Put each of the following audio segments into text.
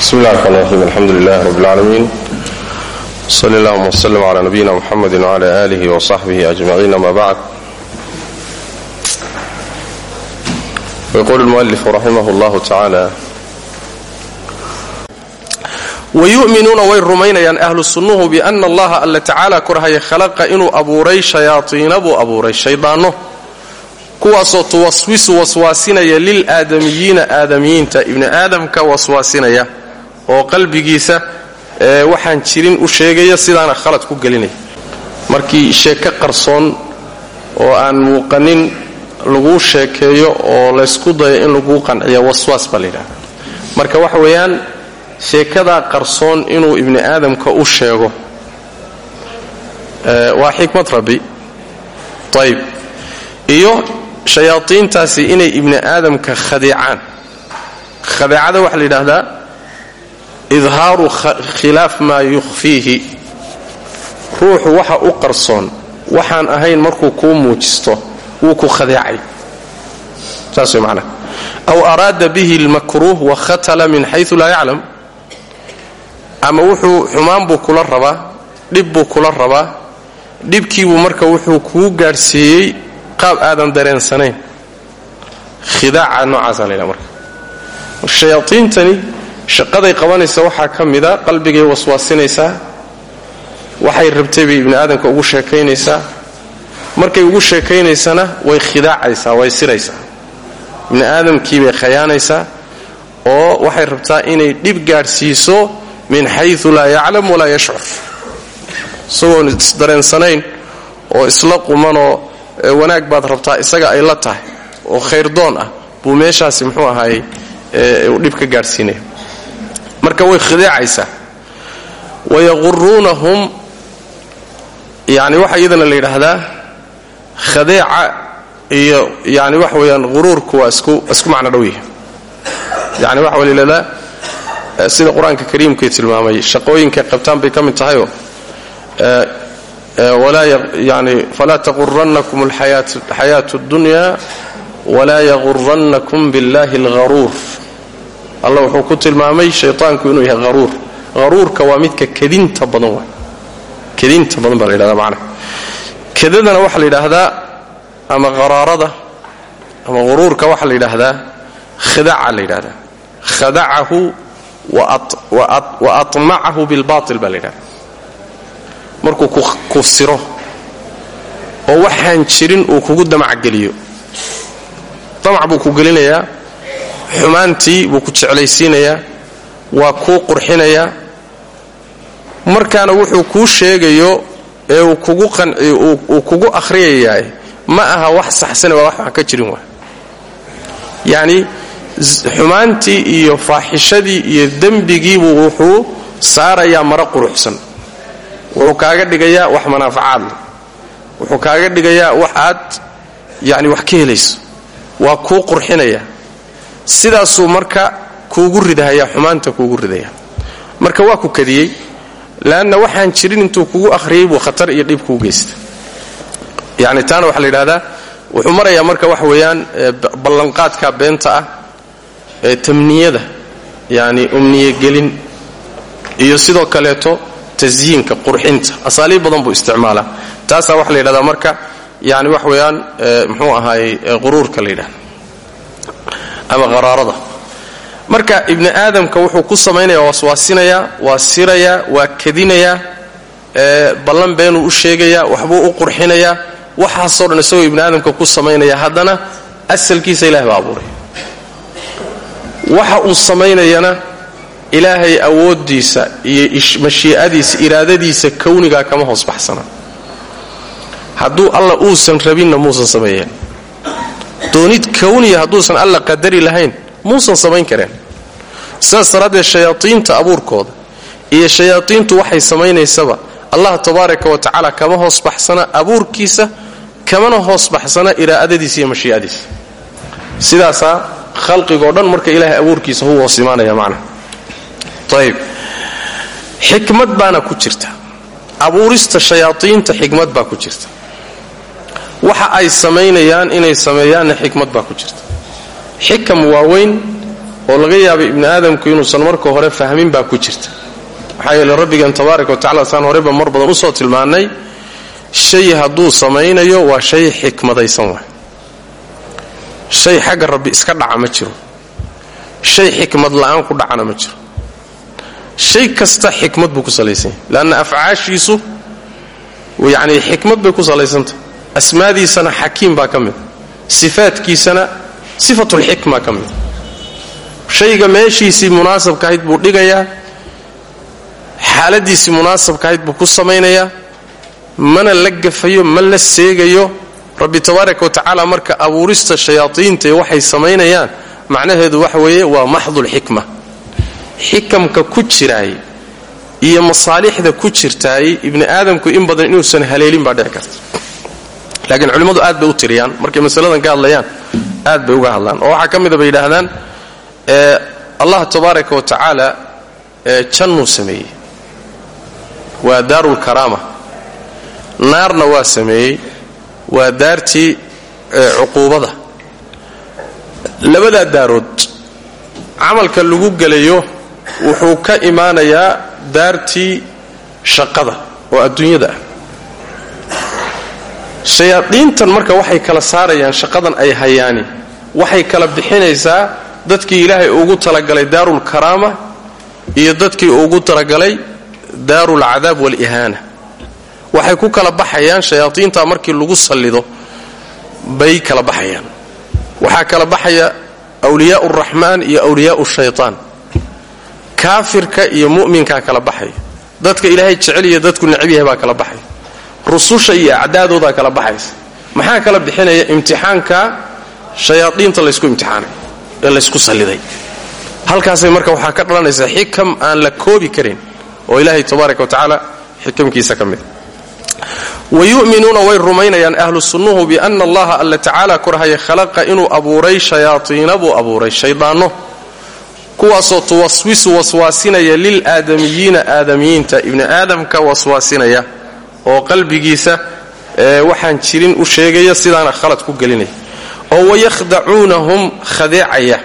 bismi اllah الرحmn الرحيم alxamdu لlah رb العaalمين صلى اllهma وsلم عlى نبيina mحamd وعlى آlih وصaxbih أجمعين ama bعd yqul الmuألف raximh اllah taعalى wayu'minuuna way rumaynayaan ahlu sunnuhu biana allaha alla tacaala korhaya khalaqa inuu abuuray shayaaiina buu abuuray shaydaanno kuwaasoo tuwaswisu waswaasinaya lilaadamiyiina aadamiyiinta ibni aadamka waswaasinaya oo qalbigiisa waxaan jirin u sheegaya sidaana khalad ku gelinaya markii sheeko qarsoon oo aan muuqanin laguu sheekeeyo oo laysku dayo in laguu qanciyo waswaas baa layidhahda marka waxa weeyaan sheekadaa qarsoon inuu ibni aadamka u sheego. Waa xikmad rabbi. Ayb iyo shayaadiintaasi inay ibni aadamka khadeecaan khadeecada waxaa la yidhaahdaa idhaaru khilaaf maa yukhfiihi. Ruuxu waxa u qarsoon waxaan ahayn markuu kuu muujisto wuu ku khadeecay. Saas way aw araada bihi lmakruuh wakhatala min xayu laa yaclam. Ama wuxuu xumaan buu kula rabaa dhib buu kula rabaa dhibkiibuu marka wuxuu kuu gaadhsiiyey qaab aadan dareensanayn. Khidaaca noocaasa la ydhaha marka. Shayaaiintani shaqaday qabanaysa waxaa ka mida qalbigay waswaasinaysaa waxay rabtay bay ibni aadamka ugu sheekaynaysaa markay ugu sheekaynaysana way khidaacaysaa way siraysaa ibni aadamkiibay khayaanaysaa oo waxay rabtaa inay dhib gaadhsiiso min xayu laa yaclam walaa yashcur. Isagoon isdareensanayn oo isla qumanoo wanaag baad rabtaa isaga ay la tahay oo khayrdoon ah buu meeshaasi muxuu ahaayey dhib ka gaadhsiinaya marka way khideecaysaa wayaquruunahum yani waxaa iyadana la yidhaahdaa khadeeca iyo yani waxa weeyaan quruurku waa isku macno dhow yahay yani waxa la yidhahdaa sida qur-aanka kariimkay tilmaamay shaqooyinkay qabtaan bay ka mid tahayoo yani falaa taqurannakum alxayaatu اddunya walaa yaqurannakum biاllahi اlgharuur allah wuxuu ku tilmaamay shayطaanku inuu yahay haruur haruurka waa midka kadinta badan kadinta badan baa la yidhahda kadadana waxaa la yidhaahdaa ama qaraarada ama huruurka waxaa la yidhaahdaa khidaca la yidhahdaa. Khadacahu wa atmacahu bilbail baa la yidhahda markuu ku siro oo waxaan jirin uu kugu damacgeliyo damac buu ku gelinayaa xumaantii buu ku jeclaysiinayaa waa kuu qurxinayaa markaana wuxuu kuu sheegayo ee uu kugu akhriyayaa ma aha wax saxsane waa wax wax ka jirin waa yacni xumaantii iyo faaxishadii iyo dembigiibuu wuxuu saarayaa maro quruxsan. Wuxuu kaaga dhigayaa wax manaafacaad leh. Wuxuu kaaga dhigayaa wax aad yani wax ka helayso. Waa kuu qurxinaya sidaasuu marka kuugu ridahayaa xumaanta kuugu ridaya marka waa ku kadiyey leanna waxaan jirin intuu kugu akhriyey buu khatar iyo dhib kuu geysta yani taana waxaa la yidhahdaa wuxuu marayaa marka waxa weeyaan ballanqaadka beenta ah ee tamniyada yani umniyegelin iyo sidoo kaleeto tasyiinka qurxinta. Asaaliib badan buu isticmaalaa. Taasaa waxa la yidhahdaa marka yani wax weeyaan muxuu ahaayey quruurka la yidhahda ama qaraarada. Marka ibni aadamka wuxuu ku samaynaya waswaasinayaa waa sirayaa waa kadinayaa ballan beenuu u sheegayaa waxbuu u qurxinayaa waxaasoo dhan isagoo ibni aadamka ku samaynaya haddana asalkiisa ilahay baa abuuray. Waxa uu samaynayana ilaahay awooddiisa iyo mashii'adiisa iraadadiisa kownigaa kama hoos baxsana. Hadduu alla uusan rabinna muusan sameeyeen doonid kowniya hadduusan alla qadari lahayn muusan samayn kareen. Sidaas daraaddeed abuurkooda iyo shayaadiintu waxay samaynaysaba allah tabaaraka wa tacaala kama hoos baxsana abuurkiisa kamana hoos baxsana iraa'adadiisa iyo mashii'adiisa. Sidaasaa khalqigoo dhan marka ilaahay abuurkiisa hu hoos imaanaya macnaha ayb xikmad baana ku jirta. Abuurista shayaadiinta xikmad baa ku jirta waxa ay samaynayaan inay sameeyaanna xikmad baa ku jirta. Xikam waaweyn oo laga yaabay ibni aadamku inuusan marka hore fahmin baa ku jirta. Maxaa yeele rabbigan tabaaraka wa tacala saan horeyba mar badan u soo tilmaannay shay hadduu samaynayo waa shay xikmadaysan waay. Shay xagga rabbi iska dhaca ma jiro. Shay xikmad la'aan ku dhacana ma jiro. Shay kasta xikmad buu ku salaysan yahay leanna afcaashiisu yacni xikmad bay ku salaysantah asmaadiisana xakiim baa ka mid sifaadkiisana sifatulxikma ka mid. Shayga meeshiisii munaasabkaahayd buu dhigayaa xaaladiisii munaasabkaahayd buu ku samaynayaa mana la gafayo ma la seegayo. Rabbi tabaaraka wa tacaala marka abuurista shayaadiintae waxay samaynayaan macnaheedu waxa weeye waa maxdulxikma. Xikamka ku jiraay iyo masaalixda ku jirtaay ibni aadamku in badan inuusan haleelin baa dhici karta laakiin culimmadu aad bay u tiriyaan. Markay masaladan ka hadlayaan aad bay uga hadlaan. Oo waxaa ka mida bay yidhaahdaan allah tabaaraka wa tacaala jannuu sameeyey. Waa daarulkaraama naarna waa sameeyey. Waa daartii cuquubada. Labadaa daarood camalka lagu gelayo wuxuu ka imaanayaa daartii shaqada oo adduunyada ah shayaadiintan marka waxay kala saarayaan shaqadan ay hayaani. Waxay kala bixinaysaa dadkii ilaahay ugu talagalay daarulkaraama iyo dadkii ugu talagalay daarulcadaab waalihaana waxay ku kala baxayaan shayaadiinta markii lagu sallido bay kala baxayaan. Waxaa kala baxaya wliyaau raxmaan iyo wliyaau shaytaan. Kaafirka iyo mu'minkaa kala baxaya. Dadka ilaahay jecel iyo dadku necab yahay kala baxaya rususha iyo acdaadoodaa kala baxaysa. Maxaa kala bixinaya? Imtixaanka shayaadiinta laysku imtixaanay ee laysku salliday halkaasay marka waxaa ka dhalanaysa xikam aan la koobi karin oo ilaahay tabaaraka wa tacaala xikamkiisa ka mida wayu'minuuna way rumaynayaan ahlu sunnuhu biana allaha alla tacaala korhaya khalaqa inuu abuuray shayaaiina buu abuuray shayddaanno kuwaasoo tuwaswisu waswaasinaya lilaadamiyiina aadamiyiinta. Ibni aadamka waswaasinaya oo qalbigiisa waxaan jirin u sheegaya sidaana khalad ku gelinaya oo wayakhdacuunahum khadeecaya.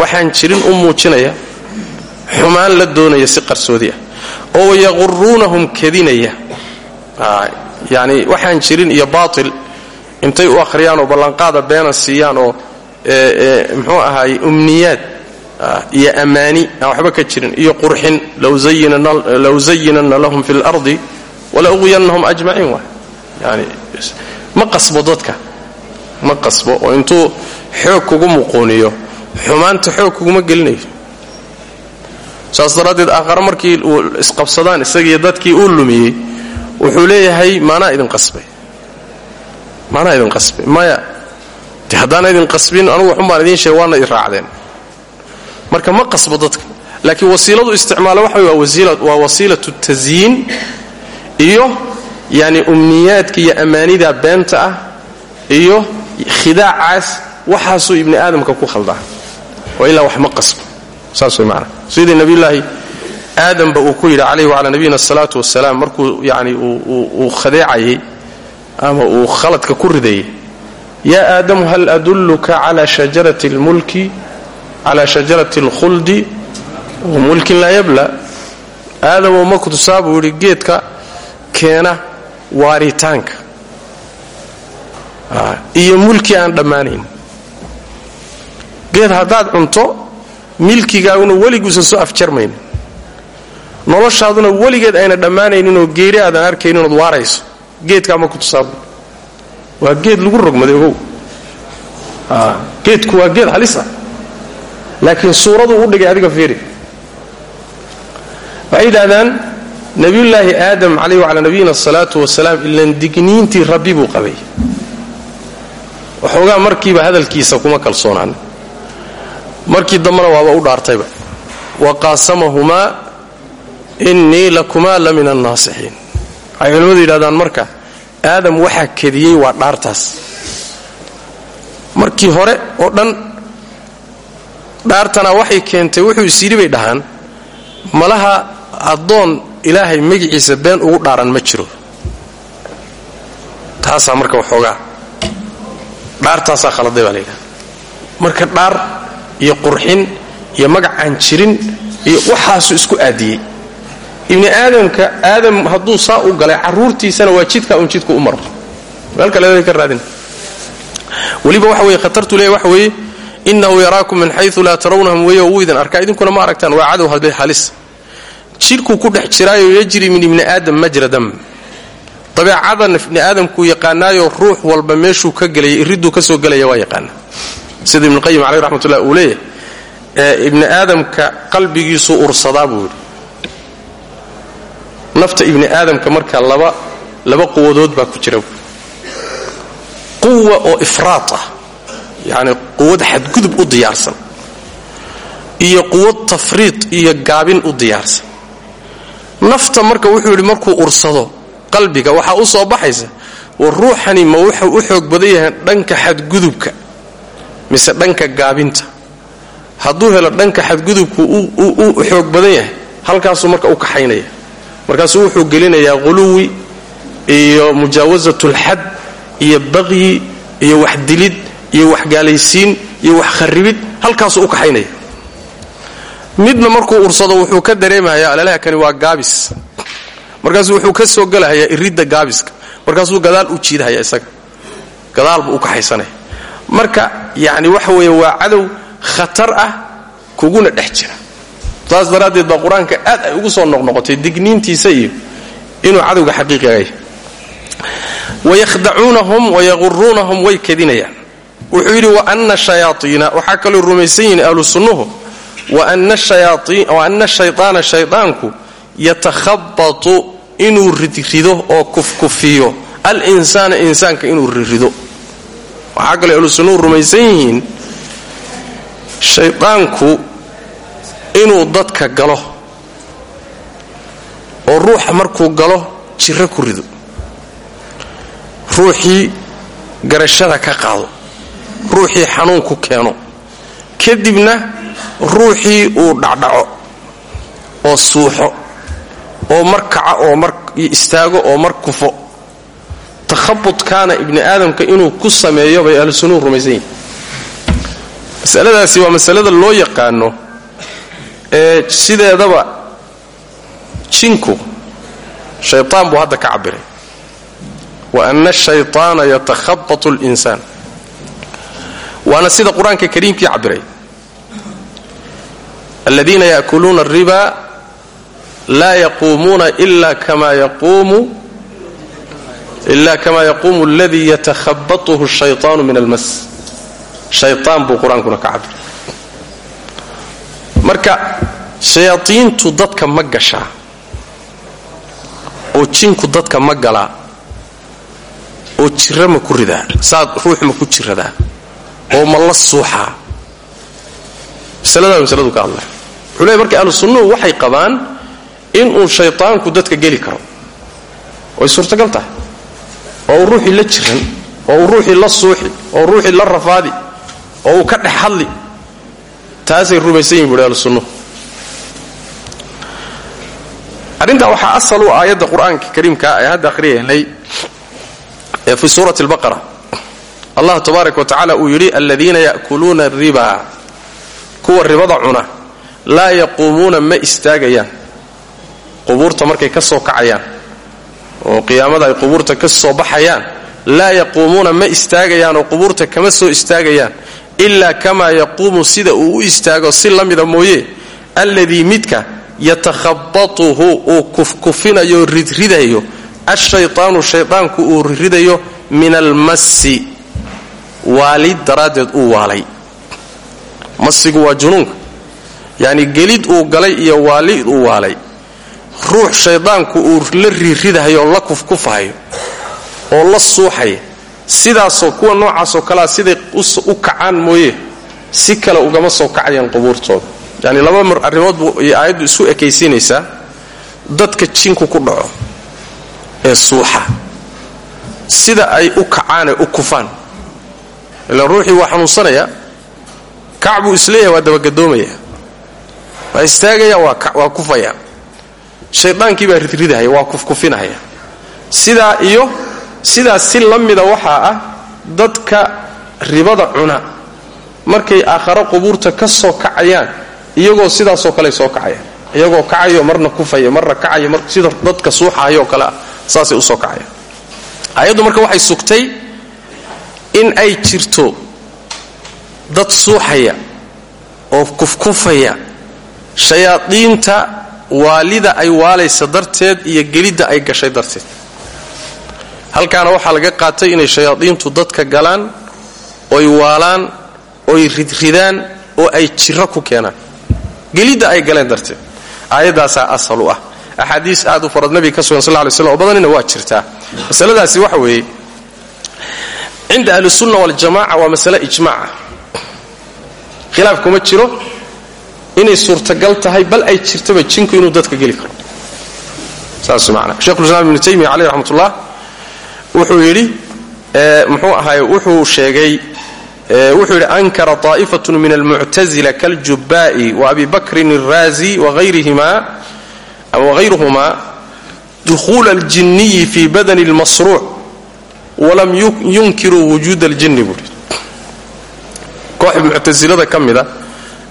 Waxaan jirin u muujinaya xumaan la doonaya si qarsoodi ah oo wayaquruunahum kadinaya yani waxaan jirin iyo baatil intay u akhriyaan oo ballanqaada beena siiyaan oo muxuu ahaay umniyaad iyo ammaani aan waxba ka jirin iyo qurxin low zayinanna lahum fi lardi wala uqwiyannahum ajmaciin yani ma qasbo dadka. Ma qasbo oo intuu xoog kugu muquuniyo xumaanta xoog kuguma gelinayo saas daraaddeed aakhare markii isqabsadaan isagiiyo dadkii uu lumiyey wuxuu leeyahay maanaa idin qasbay. Maanaa idin qasbay. Maya de idin qasbin anugu waxun baan idiin sheegay waana i marka ma qasbo dadka. Laakiin wasiiladu isticmaala waxa waa wasiilatu tasyiin iyo yani umniyaadka iyo ammaanida beenta ah iyo khidaacaas waxaasuu ibni aadamka ku khaldaa. Waa ilaa wax ma qasbo. Saas way maanaa sidii nabiyulaahi aadamba uu ku yidhi calayhi wacalaa nabiyina asalaatu wasalaam markuu yani uu khadeecayay ama uu khaladka ku ridayay yaa aadamu hal adulluka cala shajarati lmulki cala shajarati alkhuldi wa mulkin laa yabla aadamoo ma kutusaa buu yidhi geedka keena waaritaanka iyo mulki aan dhammaanayn geed haddaad cunto milkigaaguna weliguusan soo afjarmaynin noloshaaduna weligeed ayna dhammaanayninoo geeri aadan arkayninoood waarayso geedkaa ma kutusaabu waa geed lagu rogmaday ogow geedku waa geed halis ah laakiin suuraduu u dhigay adiga fiiri. Waxay yidhahdaan nebiyullaahi aadam calayh wacalaa nabiyina asalaatu wasalaam ilan digniintii rabbi buu qabay. Waxoogaa markiiba hadalkiisa kuma kalsoonaan. Markii dambena waaba u dhaartayba. Wa qaasamahumaa innii lakumaa la min annaasixiin waxay culimmadu yidhahdaan marka aadam waxaa kediyey waa dhaartaas. Markii hore oo dhan dhaartana waxay keentay wuxuu isyidhi bay dhahaan malaha addoon ilaahay magiciisa been ugu dhaaran ma jiro. Taasaa marka waxoogaa dhaartaasaa khaladay baa la yidhahda marka dhaar iyo qurxin iyo magac aan jirin iyo waxaasu isku aadiyey. Ibni aadamka aadam hadduu saa u galay carruurtiisana waa jidka un jidku u maro. Weliba waxa weye khatartu leeya waxa weeye innahu yaraakum min xayu laa tarawnahum weeye wuu idin arkaa idinkuna ma aragtaan waa cadow halis jidhkuu ku dhex jiraayo yajri min ibni aadam majra dam dabeecadan ibni aadamkuu yaqaanaayo ruux walba meeshuu ka gelaya iriduu ka soo gelaya waa yaqaana sida ibnuqayim caleyh raxmatullah uu leeyahy ee ibni aadamka qalbigiisuu ursadaa buu yidhi nafta ibni aadamka marka laba laba quwadood baa ku jira quwa oo ifraad ah yacni quwad xadgudub u diyaarsan iyo quwad tafriid iyo gaabin u diyaarsan. Nafta marka wuxuu yidhi markuu ursado qalbiga waxaa u soo baxaysa war ruuxani ma wuxuu u xoog badan yahay dhanka xadgudubka mise dhanka gaabinta. Hadduu helo dhanka xadgudubku u xoog badan yahay halkaasuu marka u kaxaynaya. Markaasuu wuxuu gelinayaa quluwi iyo mujaawasatulxad iyo baqyi iyo waxdilid iyo waxgaalaysiin iyo wax kharribid halkaasuu u kaxaynaya midna markuu ursado wuxuu ka dareemayaa alalaakani waa gaabis. Markaasuu wuxuu ka soo gelahayaa iridda gaabiska. Markaasuu gadaal u jiidahaya isaga. Gadaal buu u kaxaysanaya marka yacni waxa weeye waa cadow khatar ah kuguna dhex jira. Saas daraaddeed baa qur'aanka aad ay ugu soo noqnoqotay digniintiisa iyo inuu cadowga xaqiiqigaya wayakhdacuunahum wayaquruunahum way wuxuu yidhi waana shayaaiina waxaa kaloo rumaysan yihiin ahlu sunnuhu waana shayطaana shaydaanku yatakhabatu inuu ridrido oo kufkufiyo. Alinsaana insaanka inuu rirrido waxaa kaloo ahlu sunnuhu rumaysan yihiin shaydaanku inuu dadka galo oo ruuxa markuu galo jiro ku rido ruuxii garashada ka qaado ruuxii xanuun ku keeno. Kadibna ruuxii uu dhacdhaco oo suuxo oo mar kaca oo mar istaago oo mar kufo. Takhabudkaana ibni aadamka inuu ku sameeyo bay ahlu sunnuhu rumaysan yihiin masaladaasi waa masalada loo yaqaano ee sideedaba jinku shaytaan buu hadda ka cabiray wa ana ashayطaana yatakhabatu linsaan waana sida qur'aanka kariimkii cabiray aladiina yaakuluuna alriba laa yaquumuuna ila kama yaquumu aladii yatakhabatuhu shayطaanu min almas shayطaan buu qur'aankuna ka cabiray marka shayaadiintu dadka ma gashaa oo jinku dadka ma galaa oo jira ku ridaa saad ruux ma ku jiradaa oo ma la suuxaa. Masaladaa masaladu ka hadlay. Wuxuu leey marka ahlu waxay qabaan inuu shaydaanku dadka geli karo. Way suurtagal tahay. Oo uu ruuxii la jiran oo uu ruuxii la suuxi oo ruuxii la rafaadi oo uu ka dhex hadli. Taasay rumaysan yihiin buuhi ahlu sunnuhu arrintaa waxaa asal u aayadda qur'aanka kariimka ee hadda akhriyaynay ee fi suurati allah tabaaraka wa tacala uu yidhi aladiina ya'kuluuna ariba kuwa ribada cuna laa yaquumuuna ma istaagayaan. Qubuurta markay ka soo kacayaan oo qiyaamada ay qubuurta ka soo baxayaan laa yaquumuuna ma istaagayaan oo qubuurta kama soo istaagayaan ilaa kamaa yaquumu sida uu u istaago si la mida mooye alladii midka yatakhabatuhu uu kufkufinayo ridridayo ashaytaanu shaydaanku uu ridayo min almassi waalid daraaddeed uu waalay. Masigu waa junuunka yacni gelid uu galay iyo waalid uu waalay. Ruux shaydaanku uu la riiridahayo oo la kufkufahayo oo la suuxaya sidaasoo kuwa noocaasoo kalea siday u kacaan mooye si kale ugama soo kacayaan qubuurtooda. Yacni laba arrimood buu iyo aayaddu isu ekaysiinaysaa dadka jinku ku dhaco ee suuxa. Sida ay u kacaanee u kufaan ilaan ruuxii waa xanuunsanaya kac buu is leeyahay waa dabagadoomaya waa istaagaya waa kufaya. Shaydaankii baa ridridahaya waa kufkufinahaya sidaa iyo sidaas si la mida waxaa ah dadka ribada cuna. Markay aakharo qubuurta ka soo kacayaan iyagoo sidaasoo kale soo kacayaan iyagoo kacayo marna kufaya marna kacaya mar sida dadka suuxaayoo kale ah saasay u soo kacayaan. Ayaddu marka waxay sugtay in ay jirto dad suuxaya oo kufkufaya shayaadiinta waalida ay waalaysa darteed iyo gelidda ay gashay darteed. Halkaana waxaa laga qaatay inay shayaadiintu dadka galaan oy waalaan oy ridridaan oo ay jiro ku keenaan. Gelidda ay galeen darteed. Aayaddaasaa asal u ah. Axaadiis aad u farad nabiga ka sugan sal ly slam oo badanina waa jirtaa. Masaladaasi waxa weeye cinda ahlisunna waljamaca waa masale ijmaaca khilaaf kuma jiro inay suurtagal tahay bal ay jirtaba jinku inuu dadka geli karo saas maana shekhulislaam ibnu taymiya caleyh raxmatullah wuxuu yidhi muxuu ahaay wuxuu sheegay wuxuu yidhi ankara طaa'ifatun min almuctazila kaljubba'i wa abi bakrin الraazi wagayruhuma duhuula اljinniyi fi badani اlmasruuc walam yunkiruu wujuud اljinni buui koox muctasilada ka mida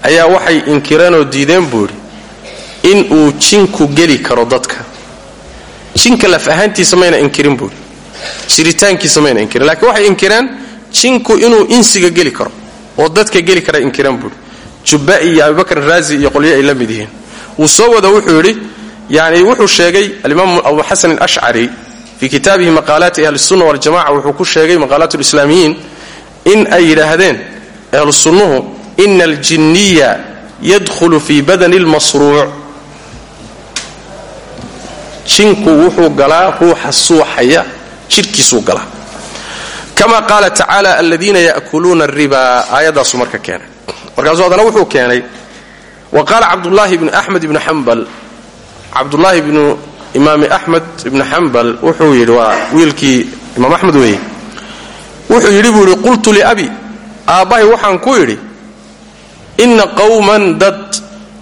ayaa waxay inkireenoo diideen buu idhi in uu jinku geli karo dadka. Jinka laf ahaantiisa mayna inkirin buui jiritaankiisa mayna inkirin. Lakiin waxay inkireen jinku inuu insiga geli karo oo dadka geli kara inkireen buui jubba'i iyo abubakr raazi iyo qolyo ay la mid yihiin. Wuu soo wada wuxuu yidhi yani wuxuu sheegay alimaam abu xasan alashcari fii kitaabihi maqaalaati ahlisunna waljamaca wuxuu ku sheegay maqaalaat lislaamiyiin in ay yidhaahdeen ahlu sunnuhu ina aljinniya yadkhulu fii badani lmasruuc jinku wuxuu galaa ruuxa suuxaya jidhkiisuu galaa. Kama qaala tacaala aladiina ya'kuluuna ariba aayaddaasuu marka keenay. Markaasuu haddana wuxuu keenay wa qaala cabdullaahi bnu axmed ibnu xambal cabdullaahi bnu imaami axmed ibnu xambal wuxuu yidhi waa wiilkii imaam axmed weeye. Wuxuu yidhi buu yidhi qultu liabi aabbahay waxaan ku idhi inna qowman dad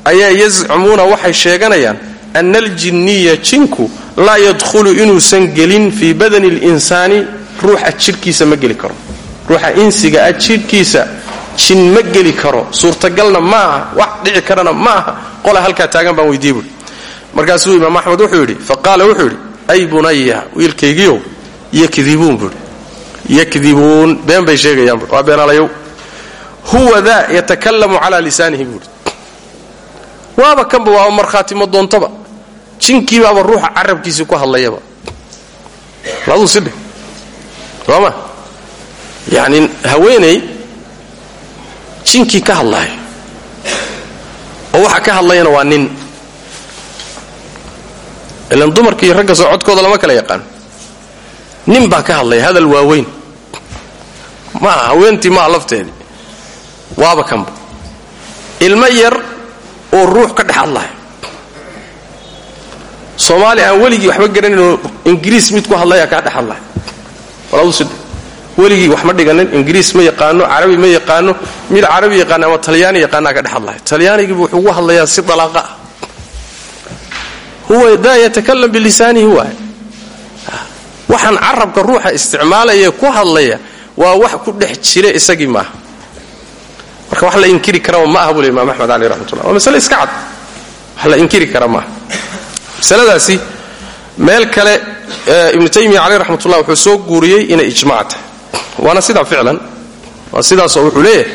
ayaa yazcumuuna waxay sheeganayaan ana aljinniya jinku laa yadkhulu inuusan gelin fii badani linsaani ruuxa jidhkiisa ma geli karo. Ruuxa insiga ah jidhkiisa jin ma geli karo. Suurtagalna ma aha wax dhici karana ma aha. Qola halkaa taagan baan weydiiye buui markaasuu imaam axmed wuxuu yidhi faqaala wuxuu yidhi ay bunaya wiilkaygiiow yakdibuun buui been bay sheegayaan bu waa beenaalayow huwa daa yatakalamu calaa lisaanihi buui waaba kanba waaba markhaatimo doontaba. Jinkiibaaba ruuxa carabkiisii ku hadlayaba. Aduu sidhe sooma yacni haweenay jinkii ka hadlaayo oo waxa ka hadlayana waa nin ilan dumarka iyo ragga soo lama kala yaqaan. Nin baa ka hadlaya hadal waaweyn. Maaha haweentii maaha lafteedii. Waaba kanba ilmo yar oo ruux ka dhex hadlaayo. Soomaali aan weligii waxba garanayno ingiriis mid ku hadlaya kaa dhex sidhe weligii wax ma dhiganin ingiriis ma yaqaano carabi ma yaqaano mid carabi yaqaana ama talyaani yaqaanaa ka dhex hadlaya talyaanigiibu wuxuu ugu hadlayaa si dalaaqa ah huwa daa yatakalam bilisaanihi waay waxaan carabka ruuxa isticmaalaya ku hadlaya waa wax ku dhex jira isagii maaha marka wax la inkiri karaba ma aha buu le imaam axmed caleyh raxmatullah waa masale iska cad. Wax la inkiri kara maaha masaladaasi meel kale ibnu taymiya caleyh raxmatullah wuxuu soo guuriyey inay ijmac tahay. Waana sidaa ficlan waa sidaasoo wuxuu leeyahay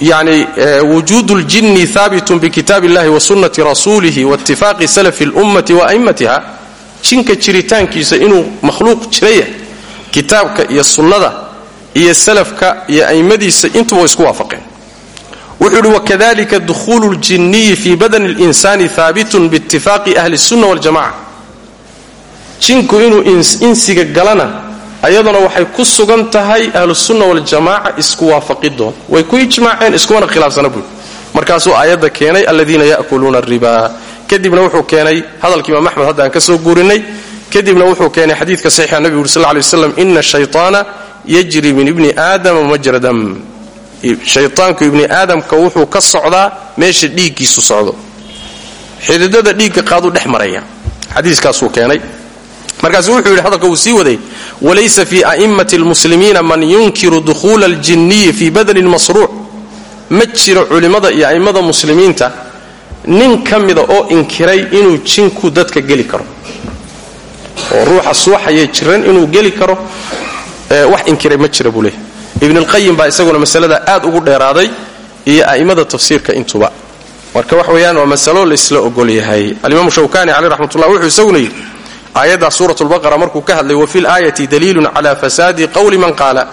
yani wujuud اljini haabitun bikitaab اllahi wa sunnati rasuulihi waاtifaaqi salafi اlummati wa a'immatiha jinka jiritaankiisa inuu makhluuq jiraya kitaabka iyo sunnada iyo salafka iyo a'immadiisa intuba isku waafaqeen wuxuu yidhi wakadalika duhuulu اljiniyi fi badani اlinsani haabitun biitifaaqi ahli الsunna waاljamaca jinku inuu insiga galana ayaduna waxay ku sugan tahay ahlusunna waljamaaca isku waafaqidoon way ku ijmaaceen iskumana khilaafsana buui markaasuu aayadda keenay aladiina ya'kuluuna ariba kadibna wuxuu keenay hadalka imaam axmed hadda ka soo guurinay kadibna wuxuu keenay xadiidka saxiixa nabigu uri sal ly waslam ina shayطaana yajri min ibni aadama majra dam shaytaanku ibni aadamka wuxuu ka socdaa meesha dhiiggiisu socdo. Xididada dhiigga qaaduu dhex maraya. Xadiiskaasuu keenay markaasu wuxuu yidhi hadalka uu sii waday walaysa fii a'immati lmuslimiina man yunkiru dukhuula aljinniyi fii badani lmasruuc ma jiro culimmada iyo a'immada muslimiinta nin ka mida oo inkiray inuu jinku dadka geli karo. Oo ruuxa suuxaya jiran inuu geli karo wax inkiray ma jira buu leeyahy ibnulqayim baa isaguna masalada aad ugu dheeraaday iyo a'immada tafsiirka intuba marka wax weeyaan waa masalo laysla ogol yahay. Alimaamu shawkani caleyh raxmatullah wuxuu isaguna yidhi aayadda suurat lbaqara markuu ka hadlay wafi laayati daliilun cala fasaadi qowli man qaala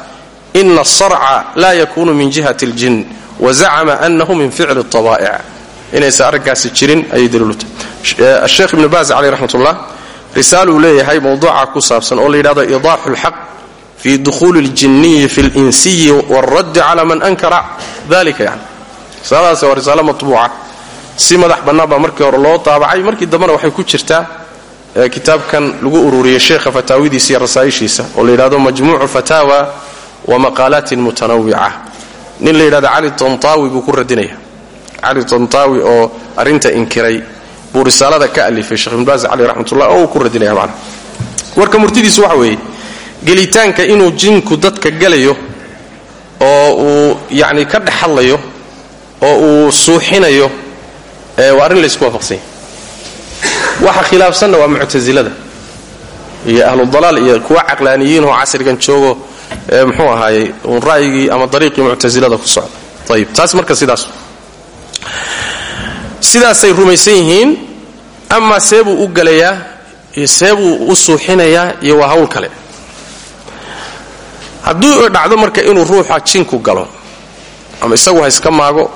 ina asarca laa yakunu min jihati اljin wazacama anahu min ficli اطabaa'ic inaysan arrinkaasi jirin ayay daliiluta sheekh ibnu baaz caleyh raxmatullah risaal uu leeyahay mowduuca ku saabsan oo la yidhahdo idaaxu lxaq fi duhuuli اljiniyi fi اlinsiyi wاlraddi cala man ankara dalika yani risaaladaas waa risaalo matbuuca si madax bannaan baa markii hore loo daabacay markii dambena waxay ku jirtaa kitaabkan lagu ururiyey sheekha fataawidiisa iyo rasaa'ishiisa oo la yidhahdo majmuucu fataawa wa maqaalaatin mutanawica. Nin la yidhahdo cali tantaawi buu ku radinaya. Cali tantaawi oo arrinta inkiray buu risaalada ka alifay sheekh ibnbaas caleyh raxmatullah oo uu ku radinaya macna. Warka murtidiisu waxa weeye gelitaanka inuu jinku dadka galayo oo uu yacni ka dhex hadlayo oo uu suuxinayo waa arrin laysku waafaqsanya waxa khilaafsanna waa muctasilada iyo ahludalaal iyo kuwa caqlaaniyiinoo casrigan joogo mxuu ahaayey un ra'yigii ama dariiqii muctasilada ku socda. Ayib taas marka sidaas. Sidaasay rumaysan yihiin amaa seebuu u galayaa iyo seebuu u suuxinayaa iyo waa hawl kale. Hadduu dhacdo marka inuu ruuxa jinku galo ama isagu ha iska maago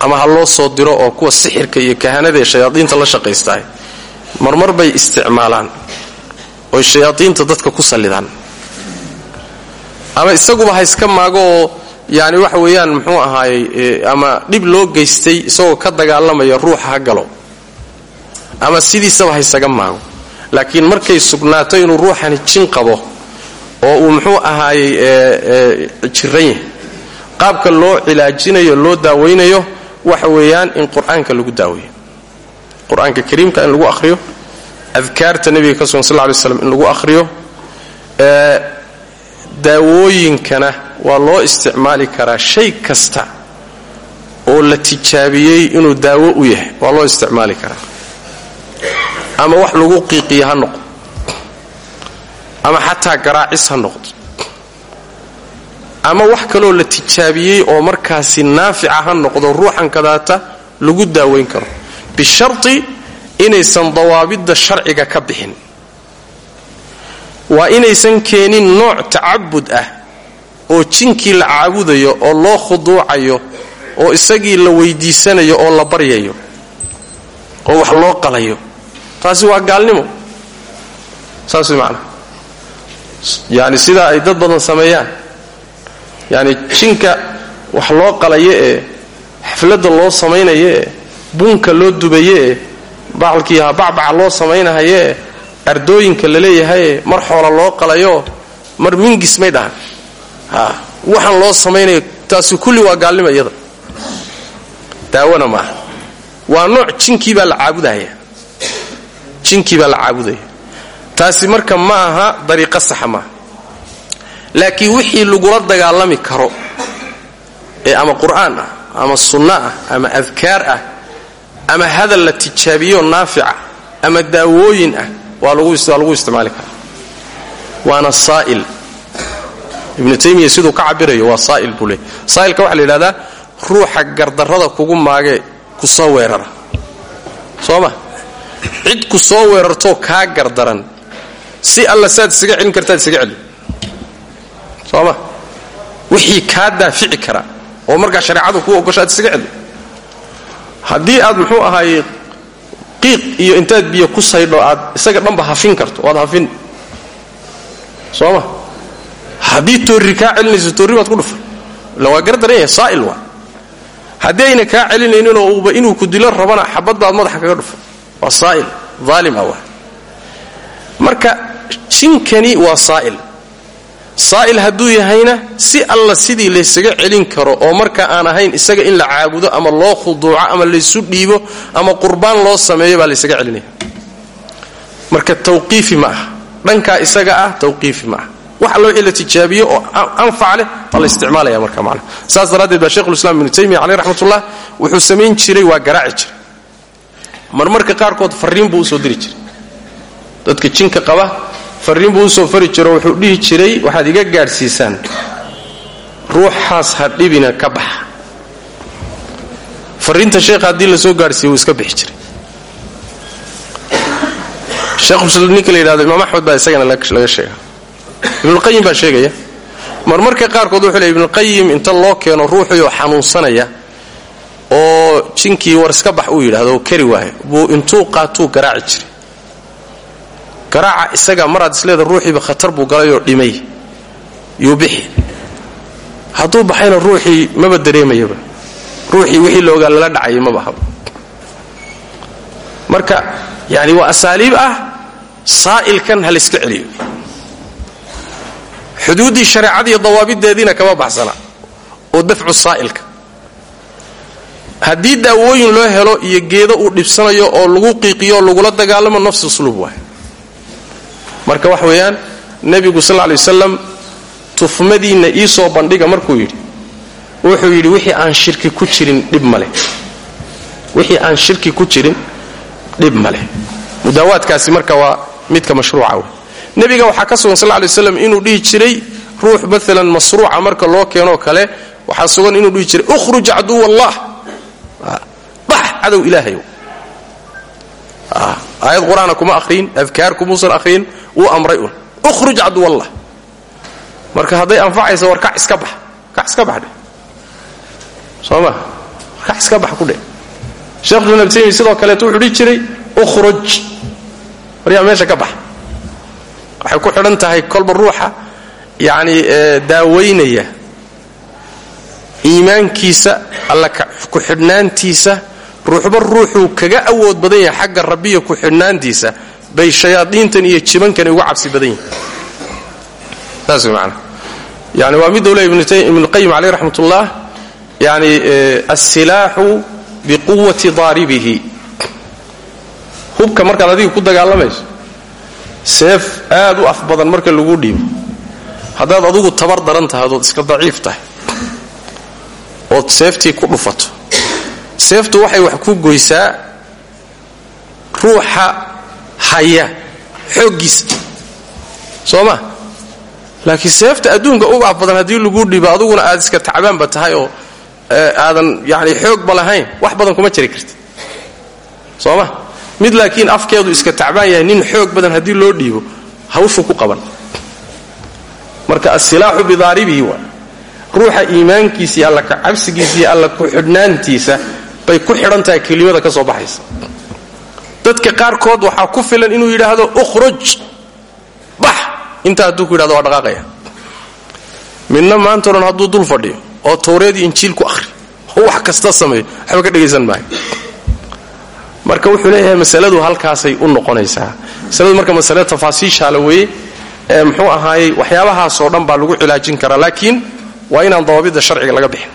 ama ha loo soo diro oo kuwa sixirka iyo kahanada ee shayaadiinta la shaqaystahay marmar bay isticmaalaan oy shayaadiinta dadka ku sallidaan. Ama isaguba ha iska maago oo yani waxa weeyaan muxuu ahaayey ama dhib loo geystay isagoo ka dagaalamaya ruuxa ha galo. Ama sidiisaba ha isaga maago. Laakiin markay sugnaato inuu ruuxani jin qabo oo uu muxuu ahaayey jiran yahay qaabka loo cilaajinayo loo daawaynayo waxa weeyaan in qur'aanka lagu daaweeyo qur'aanka kariimka in lagu ahriyo adkaarta nebiga ka sugan sal ly slam in lagu ahriyo daawooyinkana waa loo isticmaali karaa shay kasta oo la tijaabiyey inuu daawo u yahay waa loo isticmaali karaa. Ama wax lagu qiiqiya ha noqdo. Ama xataa garaacis ha noqdo. Ama wax kaloo la tijaabiyey oo markaasi naafica ha noqdo ruuxan kadaata lagu daawayn karo bisharti inaysan dawaabidda sharciga ka bixin. Waa inaysan keenin nooc tacabud ah oo jinkii la caabudayo oo loo khuduucayo oo isagii la weydiisanayo oo la baryayo oo wax loo qalayo. Taasi waa gaalnimo. Saas way macnaha yacni sidaa ay dad badan sameeyaan. Yacni jinka wax loo qalayo ee xafladda loo samaynayo ee bunka loo dubayo ee bacalkii ha bacbaca loo samaynahayo ee ardooyinka la leeyahaye mar xoola loo qalayo mar mingis may dhahan ha waxaan loo samaynayo taasi kulli waa gaalnimo iyada. Daawana maaha waa nooc jinkii baa la caabudaya. Jinkii baa la caabudaya. Taasi marka ma aha dariiqo saxa maaha laakiin wixii lagula dagaalami karo ee ama qur'aan ah ama sunno ah ama adkaar ah ama hadal la tijaabiyo naafica ama daawooyin ah waa lagu isticmaali karaa. Waana saa'il. Ibnu taymiya siduu ka cabirayo waa saa'il buu leey saa'ilka waxaa la yidhahdaa ruuxa gardarrada kugu maagee ku soo weerara. Soo ma? Cid ku soo weerartoo kaa gardaran. Si alla saad isaga celin kartaad isaga celin. Soo ma? Wixii kaa daafici kara oo markaa shareecadu kuu ogoshaad isaga celin haddii aad muxuu ahaayey qiiq iyo intaad biyo ku saydho aad isaga dhanba hafin karto waad hafin. Soo ma haddii toorri kaa celinayso toorri baad ku dhufan illa waa gardaran yahay saa'il waa. Haddii ayna kaa celinayninoo uuba inuu ku dilo rabana xabaddaad madaxa kaga dhufan waa saa'il daalim ah waa. Marka jinkani waa saa'il saa'il hadduu yahayna si alla sidii laysaga celin karo oo marka aan ahayn isaga in la caabudo ama loo khuduuco ama laysu dhiibo ama qurbaan loo sameeyo baa laysaga celinaya. Marka tawqiifi ma dhankaa isaga ah tawqiifi ma wax allo wixii la tijaabiyo oo anfac leh baa la isticmaalaya marka macnaha saas daraaddeed baa sheikhulislaam ibnu taymiya caleyh raxmatullah wuxuu samayn jiray waa garaaci jiray. Marmarka qaarkood farriin buu u soo diri jiray. Dadka jinka qaba farriin buu u soo fari jiro wuxuu dhihi jiray waxaad iga gaadhsiisaan. Ruuxaas ha dhibina ka baxa farriinta sheekha haddii la soo gaadhsiiya wuu iska bixi jiray. Sheekhuninka la yidhahdo imaam axmed baa isagana laga sheega ibnulqayim baa sheegaya marmarka qaarkood wuxuu leey ibnulqayim inta loo keeno ruuxii oo xanuunsanaya oo jinkii war iska bax uu yidhahdo oo kari waayo buu intuu qaatuu garaaci jiray garaaca isaga maraad isleeda ruuxiiba khatar buu galayoo dhimay. Yuu bixi. Hadduu baxayna ruuxii maba dareemayaba. Ruuxii wixii la ogaa lala dhacayay maba haba. Marka yani waa asaaliib ah saa'ilkan ha layska celiyo. Xuduuddii shareecadiiyo dawaabideediina kama baxsana. Oo dafcu saa'ilka. Haddii daawooyin loo helo iyo geedo uu dhibsanayo oo lagu qiiqiyo oo lagula dagaalamo nafsi usluub waay marka wax weeyaan nebigu sal lay wasalam tufmadiinna ii soo bandhiga markuu yidhi wuxuu yidhi wixii aan shirki ku jirin dhib maleh wixii aan shirki ku jirin dhib maleh mudaawaadkaasi marka waa midka mashruuca wey nebiga waxaa ka sugan sal lay waslam inuu dhihi jiray ruux maalan masruuca marka loo keenoo kale waxaa sugan inuu dhihi jiray ukhruj caduw allah bax cadow ilaahay aayad qur'aana kuma ahriin adkaar kumuusan ahriin wuu amray un. Ukhruj caduw allah marka hadday anfacaysa war kac iska bax. Kac iska bax dheh. Kac iska bax ku dheh. Sheekh ibn abi taymiya sidoo kaleeto wuxuu dhihi jiray ukhruj. Waryaa meesha ka bax. Waxay ku xidhan tahay kolba ruuxa yacni daawaynaya. Iimaankiisa alla ku xidhnaantiisa ruuxba ruuxuu kaga awood badan yahay xagga rabbiya ku xidhnaantiisa bay shayaadiintan iyo jibankani uga cabsi badan yihiin saas way macana yani waa miduu leey ibnuqayim caleyh raxmat ullah yani alsilaaxu biquwati daaribihi. Hubka markaad adiga ku dagaalamayso seef aad u af marka lagu dhiibo. Haddaad adugu tabar daran tahay ood iska daciif tahay ood seeftii ku dhufato. Seeftu waxay wax ku goysaa ruuxa haya xooggiisa soo ma? Laakiin seefta adduunka uga af badan haddii lagu dhiibo aduguna aad iska tacbaanba tahay oo aadan yani xoogba lahayn wax badan kuma jiri karti soo ma? Mid laakiin afkeedu iska tacbaan yahay nin xoog badan haddii loo dhiibo hawshu ku qaban. Marka asilaaxu bidaaribihi waa ruuxa iimaankiisa iyo alla kacabsigiisa iyo alla ku-xidhnaantiisa bay ku xidhan tahay kelimada ka soo baxaysa dadka qaarkood waxaa ku filan inuu yidhaahdo ukhruj bax. Intaa hadduu ku yidhahdo dhaqaaqaya. Midna maanta dhan hadduu dul fadhiyo oo towreedii injiil ku ahri oo wax kasta sameeyo waxba ka dhegaysan maayo. Marka wuxuu leeyahay masaladu halkaasay u noqonaysaa. Masaladu marka masale tafaasiishaala weeye ee muxuu ahaayey waxyaabahaasoo dhan baa lagu cilaajin karaa laakiin waa inaan dawaabidda sharciga laga bixin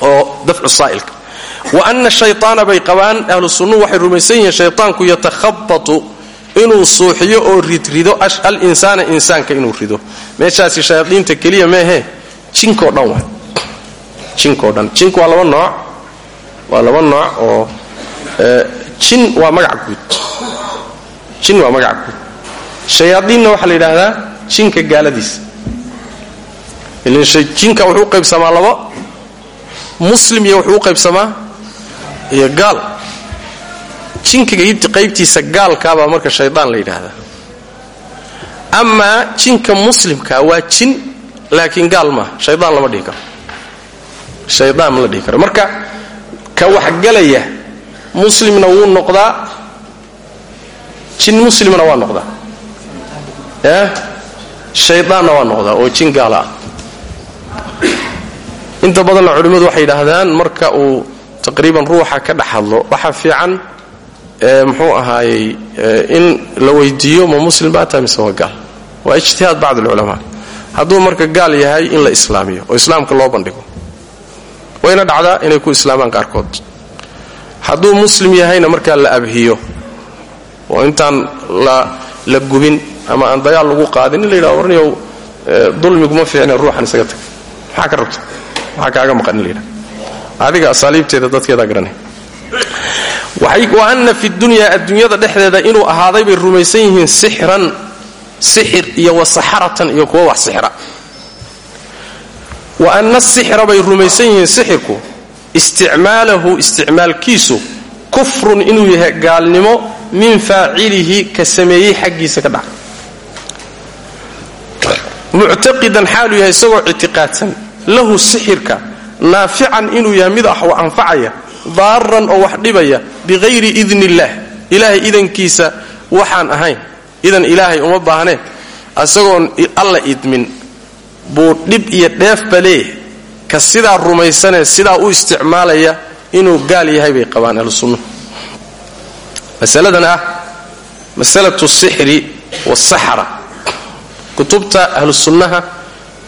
oo dafcu saa'ilka wa ana shayaana bay qabaan ahlu sunnuhu waxay rumaysan yihiin shaytaanku yatakhabatu inuu suuxiyo oo ridrido alinsaana insaanka inuu rido. Meeshaasi shayaadiinta keliya meehe jinkoo dhan waa. Jinkoo dhan. Jinku laba nooc. Waa laba nooc oo jin waa magac guud. Jin waa magac guud. Shayaadiinna waxaa la yidhaahdaa jinka gaaladiisa jinka wuxuu qaybsamaa labo muslim iyo wuxuu qaybsamaa iyo gaal. Jinka qaybtiisa gaalkaabaa marka shaydaan la yidhaahdaa. Amaa jinka muslimka waa jin laakiin gaal maaha. Shaydaan lama dhihi karo. Shaydaan ma la dhihi karo. Marka ka waxgalaya muslimna wuu noqdaa jin muslimna waa noqdaa. Ya shaydaanna waa noqdaa oo jin gaala. Ah inta badanna culimmadu waxay yidhaahdaan marka uu taqriiban ruuxa ka dhex hadlo waxa fiican muxuu ahaayey in la weydiiyo ma muslim baa tahay mise waa gaal? Waa ijtihaad bacd alculamaa. Hadduu marka gaal yahay in la islaamiyo oo islaamka loo bandhigo wayna dhacdaa inay ku islaamaan qaarkood. Hadduu muslim yahayna markaa la abhiyo oo intaan la gubin ama aan dagaal lagu qaadin in la yidhahdo warniyow dulmiguma fiicne ruuxan isaga tag. Maxaa ka rabta? Maxaa kaaga maqan in adiga asaaliibteeda dadkeedaa garanay wa anna fi dunyaa adduunyada dhexdeeda inuu ahaaday bay rumaysan yihiin sixran sixir iyo wa saxaratan iyo kuwa wax sixra. Wa anna sixra bay rumaysan yihiin sixirku isticmaalahu isticmaalkiisu kufrun inuu yahay gaalnimo min faacilihi ka sameeyey xaggiisa ka dhaca. Muctaqidan xaalu yahay isagoo ictiqaadsan lahu sixirka naafican inuu yahay mid ah wa anfacaya daaran oo wax dhibaya biqayri idni illaah ilaahay idankiisa waxaan ahayn. Idan ilaahay uma baahnee isagoon alla idmin. Buu dhib iyo dheefba leeyahay ka sidaa rumaysanee sidaa u isticmaalaya inuu gaal yahay bay qabaan ahlusunnuhu masaladan ah masalatu sixri wasaxra kutubta ahlu sunnaha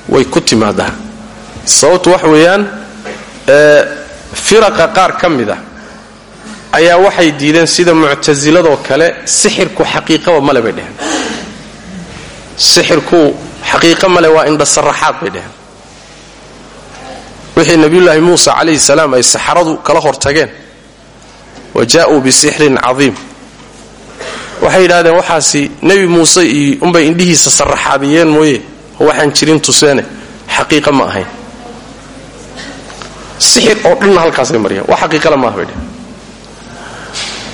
way ku timaadaa sababtu wax weeyaan firaqa qaar ka mid a ayaa waxay diideen sida muctasiladoo kale sixirku xaqiiqaba male bay dheheen. Sixirku xaqiiqa male waa indhasaraxaad bay dheheen. Wixii nabiyullaahi muusa calayhi salaam ay saxaradu kala hortageen wa jaa'uu bisixrin cadiim. Waxay yidhahdeen waxaasi nebi muuse iyo unbay indhihiisa saraxaadiyeen mooye oo waxaan jirin tuseene xaqiiqa ma ahayn sixir oo dhanna halkaasay mariyeen wax xaqiiqala maaha bay dheheen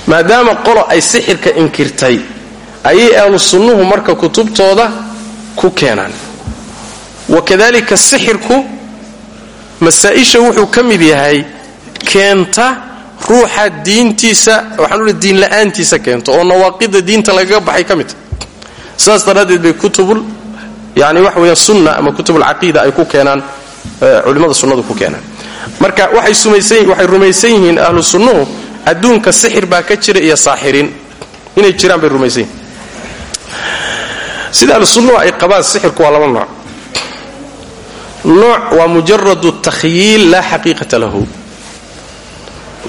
maadaama qolo ay sixirka inkirtay ayay ahlu sunnuhu marka kutubtooda ku keenaan. Wa kadalika sixirku masaa-isha wuxuu ka mid yahay keenta ruuxa diintiisa waxaan uli diin la'aantiisa keento oo nawaaqida diinta lagaga baxay ka mid. Tahay sidaas daraaddeed bay kutubul yani waxa sunna ama kutubulcaqiida ay ku keenaan culimmada sunnadu ku keenaan marka waxay rumaysan yihiin ahlu sunnuhu adduunka sixir baa ka jira iyo saaxiriin inay jiraan bay rumaysan yihiin sida ahlu sunnuhu ay qabaan sixirku waa laba nooc. Nooc waa mujaradu takhyiil laa xaqiiqata lahu.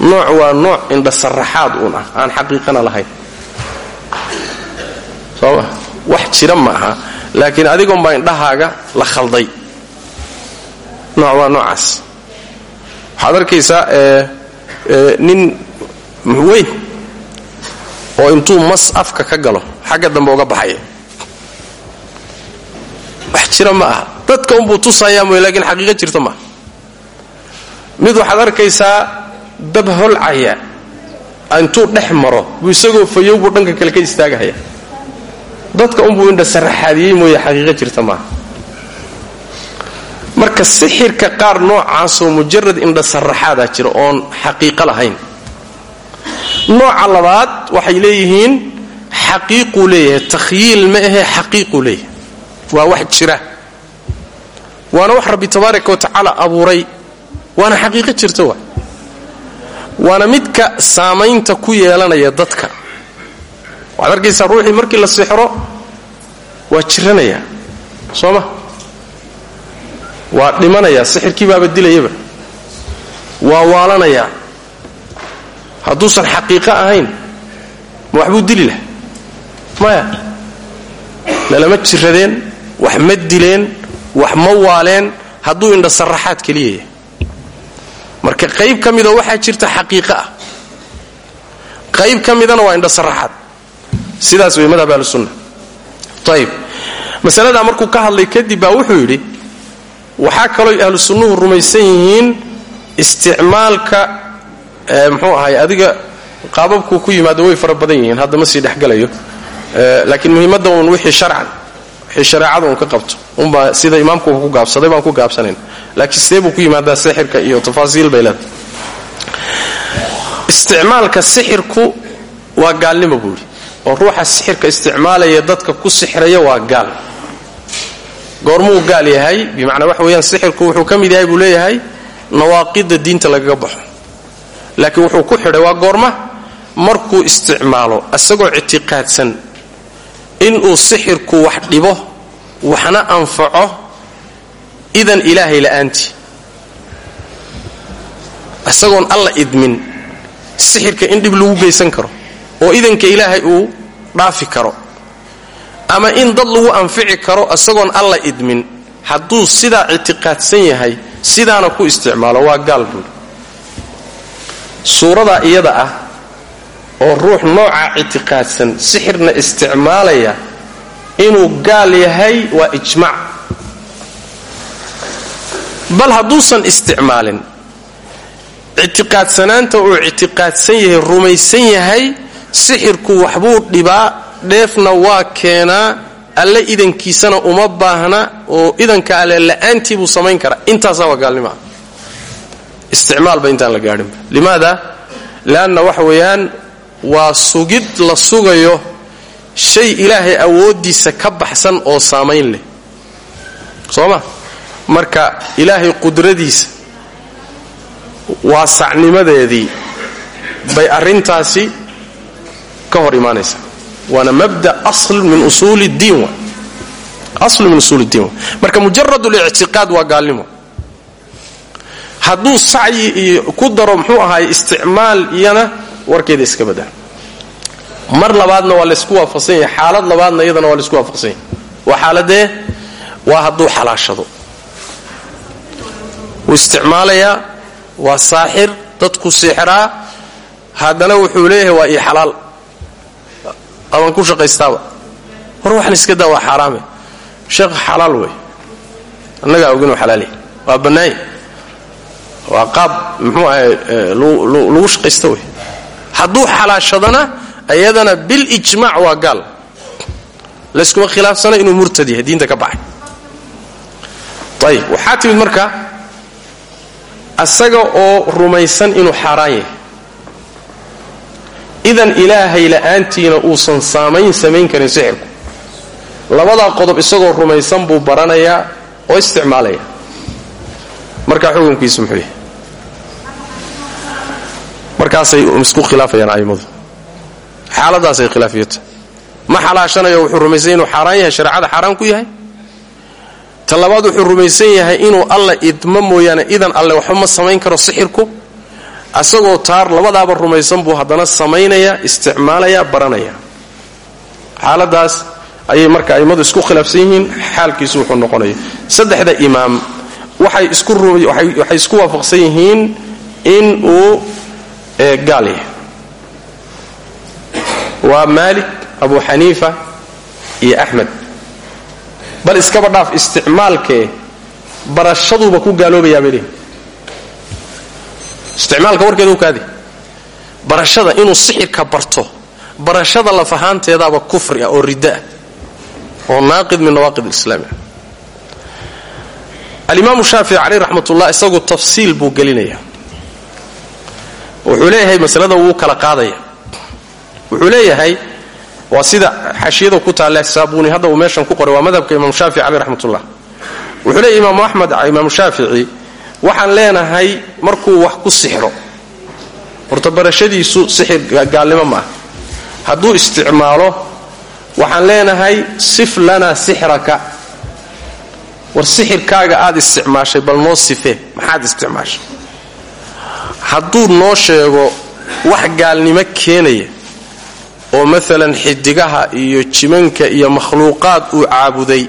Nooc waa nooc indhasaraxaad uun ah aan xaqiiqana lahayn. Sooma wax jira ma aha laakiin adigoon baa indhahaaga la khalday. Nooc waa noocaas waxaad arkaysaa nin weyn oo intuu mas afka ka galo xagga dambe uga baxaya. Wax jira ma aha. Dadka unbuu tusayaa mooye lakiin xaqiiqo jirta maaha mid waxaad arkaysaa dab holcaya intuu dhex maro buu isagoo fayow buu dhanka kale ka istaagahaya dadka unbuu indha saraxaadiyey mooye xaqiiqo jirta maaha marka sixirka qaar noocaasoo mujarad indha saraxaadaa jira oon xaqiiqo lahayn. Nooca labaad waxay leeyihiin xaqiiquu leeyahay takhyiil ma ahe xaqiiquu leeyahay. Waa wax jira. Waana wax rabbi tabaaraka wa tacaala abuuray. Waana xaqiiqo jirta wa waana midka saamaynta ku yeelanaya dadka. Waxaad arkaysaa ruuxii markii la sixro? Waa jiranayaa soo ma waa dhimanayaa sixirkii baaba dilayaba. Waa waalanayaa hadduusan xaqiiqo ahayn ma waxbuu dili laha maya lalama jiradeen wax ma dileen wax ma waaleen hadduu indha keliya. Yahay marka qayb ka midoo waxaa jirta xaqiiqo ah. Qayb ka midana waa indha saraxaad sidaas wey madhab ahlusunna ayib masaladaa markuu ka hadlay kadib baa wuxuu yidhi waxaa kalooy ahlu sunnuhu rumaysan yihiin isticmaalka mxuu ahay adiga qaababkuu ku yimaado way fara badan yihiin hadda ma sii dhexgalayo laakiin muhiimadda uun wixii sharcan wixii shareecada uun ka qabto unbaa sida imaamku ku gaabsaday baan ku gaabsanayn laakiin sidee buu ku yimaadaa sixirka iyo tafaasiil bay leedahay. Isticmaalka sixirku waa gaalnimo buu oo ruuxa sixirka isticmaalaya dadka ku sixraya waa gaal goormuu gaal yahay? Bimacnaa waxa weeyaan sixirku wuxuu ka mid yahay buu leeyahay nawaaqidda diinta lagaga baxo. Laakiin wuxuu ku xidhay waa goorma markuu isticmaalo isagoo ictiqaadsan inuu sixirku wax dhibo waxna anfaco idan ilaahay la'aantii isagoon alla idmin sixirka in dhib lagu geysan karo oo idanka ilaahay uu dhaafi karo ama in dad lagu anfici karo isagoon alla idmin hadduu sidaa ictiqaadsan yahay sidaana ku isticmaalo waa gaal buuri suuradaa iyada ah oo ruux noocaa ictiqaadsan sixirna isticmaalaya inuu gaal yahay waa ijmaac bal hadduusan isticmaalin ictiqaadsanaanta uu ictiqaadsan yahay rumaysan yahay sixirku waxbuu dhibaa dheefna waa keenaa alle idankiisana uma baahna oo idanka alle la'aantii buu samayn karaa. Intaasaa waa gaalnimoa isticmaalba intaan la gaadhinba limaada? Leanna waxa weeyaan waa sugid la sugayo shay ilaahay awooddiisa ka baxsan oo saamayn leh. Soo ma marka ilaahay qudradiisa waasacnimadeedii bay arrintaasi ka hor imaanaysaa waana mabda asl min ddiin wa. Marka mujarad lictiqaad waa gaalnimo. Hadduu sacyi ku daro muxuu ahaay isticmaal iyana warkeeda iska badaa mar labaadna waa laysku waafaqsan xaalad labaadna iyadana waa laysku waafaqsan yahay. Waa xaaladee waa xalaashado. Wuu isticmaalayaa waa saaxir dadku sixraa haddana wuxuu leeyahay waa ii xalaal aban ku shaqaystaaba war waxan iska daa waa xaaraame sheekh xalaal wey. Annagaa ogin xalaaliya waa bannaanya waa qaab muxuu ahay lagu shaqaysta wey. Hadduu xalaashadana iyadana bilijmaac waa gaal. Layskuma khilaafsana inuu murtad diinta ka baxay. Ayib waxaa timid marka asaga oo rumaysan inuu xaaraan idan ilaahay la'aantiina uusan saamayn samayn karin sixirku labadaa qodob isagoo rumaysan buu baranayaa oo isticmaalaya. Markaa xukunkiisu muxuu yahay? Markaasay isku khilaafayaan a'immadu. Xaaladaasay khilaafiyata ma xalaashanayo wuxuu rumaysan inuu xaaraan yahay shareecada xaaraan ku yahay? Ta labaad wuxuu rumaysan yahay inuu alla idmo mooyaane idan alle waxba ma samayn karo sixirku asagoo taar labadaaba rumaysan buu haddana samaynaya isticmaalaya baranaya. Xaaladaas ayay marka a'immadu isku khilaafsan yihiin xaalkiisu wuxuu noqonaya. Saddexda imaam waxay isku waafaqsan yihiin in uu gaal yahay. Waa maalik abu xaniifa iyo axmed. Bal iskaba dhaaf isticmaalkee barashaduuba ku gaaloobayaa bay isticmaalka warkeeda kaadi barashada inuu sixirka barto barashada laf ahaanteedaaba kufri ah oo ridda oo naaqid min nawaaqid alislaami ah alimaamu shaafici caleyh raxmatullah isagu tafsiil buu gelinaya. Wuxuu leeyahay masalada wuu kala qaadaya. Wuxuu leeyahay waa sida xashiyada ku taalla saabuni hadda uu meeshan ku qoray waa madhabka imaam shaafici caleyh raxmatullah wuxuu leeyahy imaamu axmed imaamu shaafici waxaan leenahay markuu wax ku sixro. Horta barashadiisu sixir gaalnimo ma ah hadduu isticmaalo waxaan leenahay sif lana sixraka. War sixirkaaga aad isticmaashay bal noo sifee maxaad isticmaashay? Hadduu noo sheego wax gaalnimo keenaya oo maalan xidigaha iyo jimanka iyo makhluuqaad uu caabuday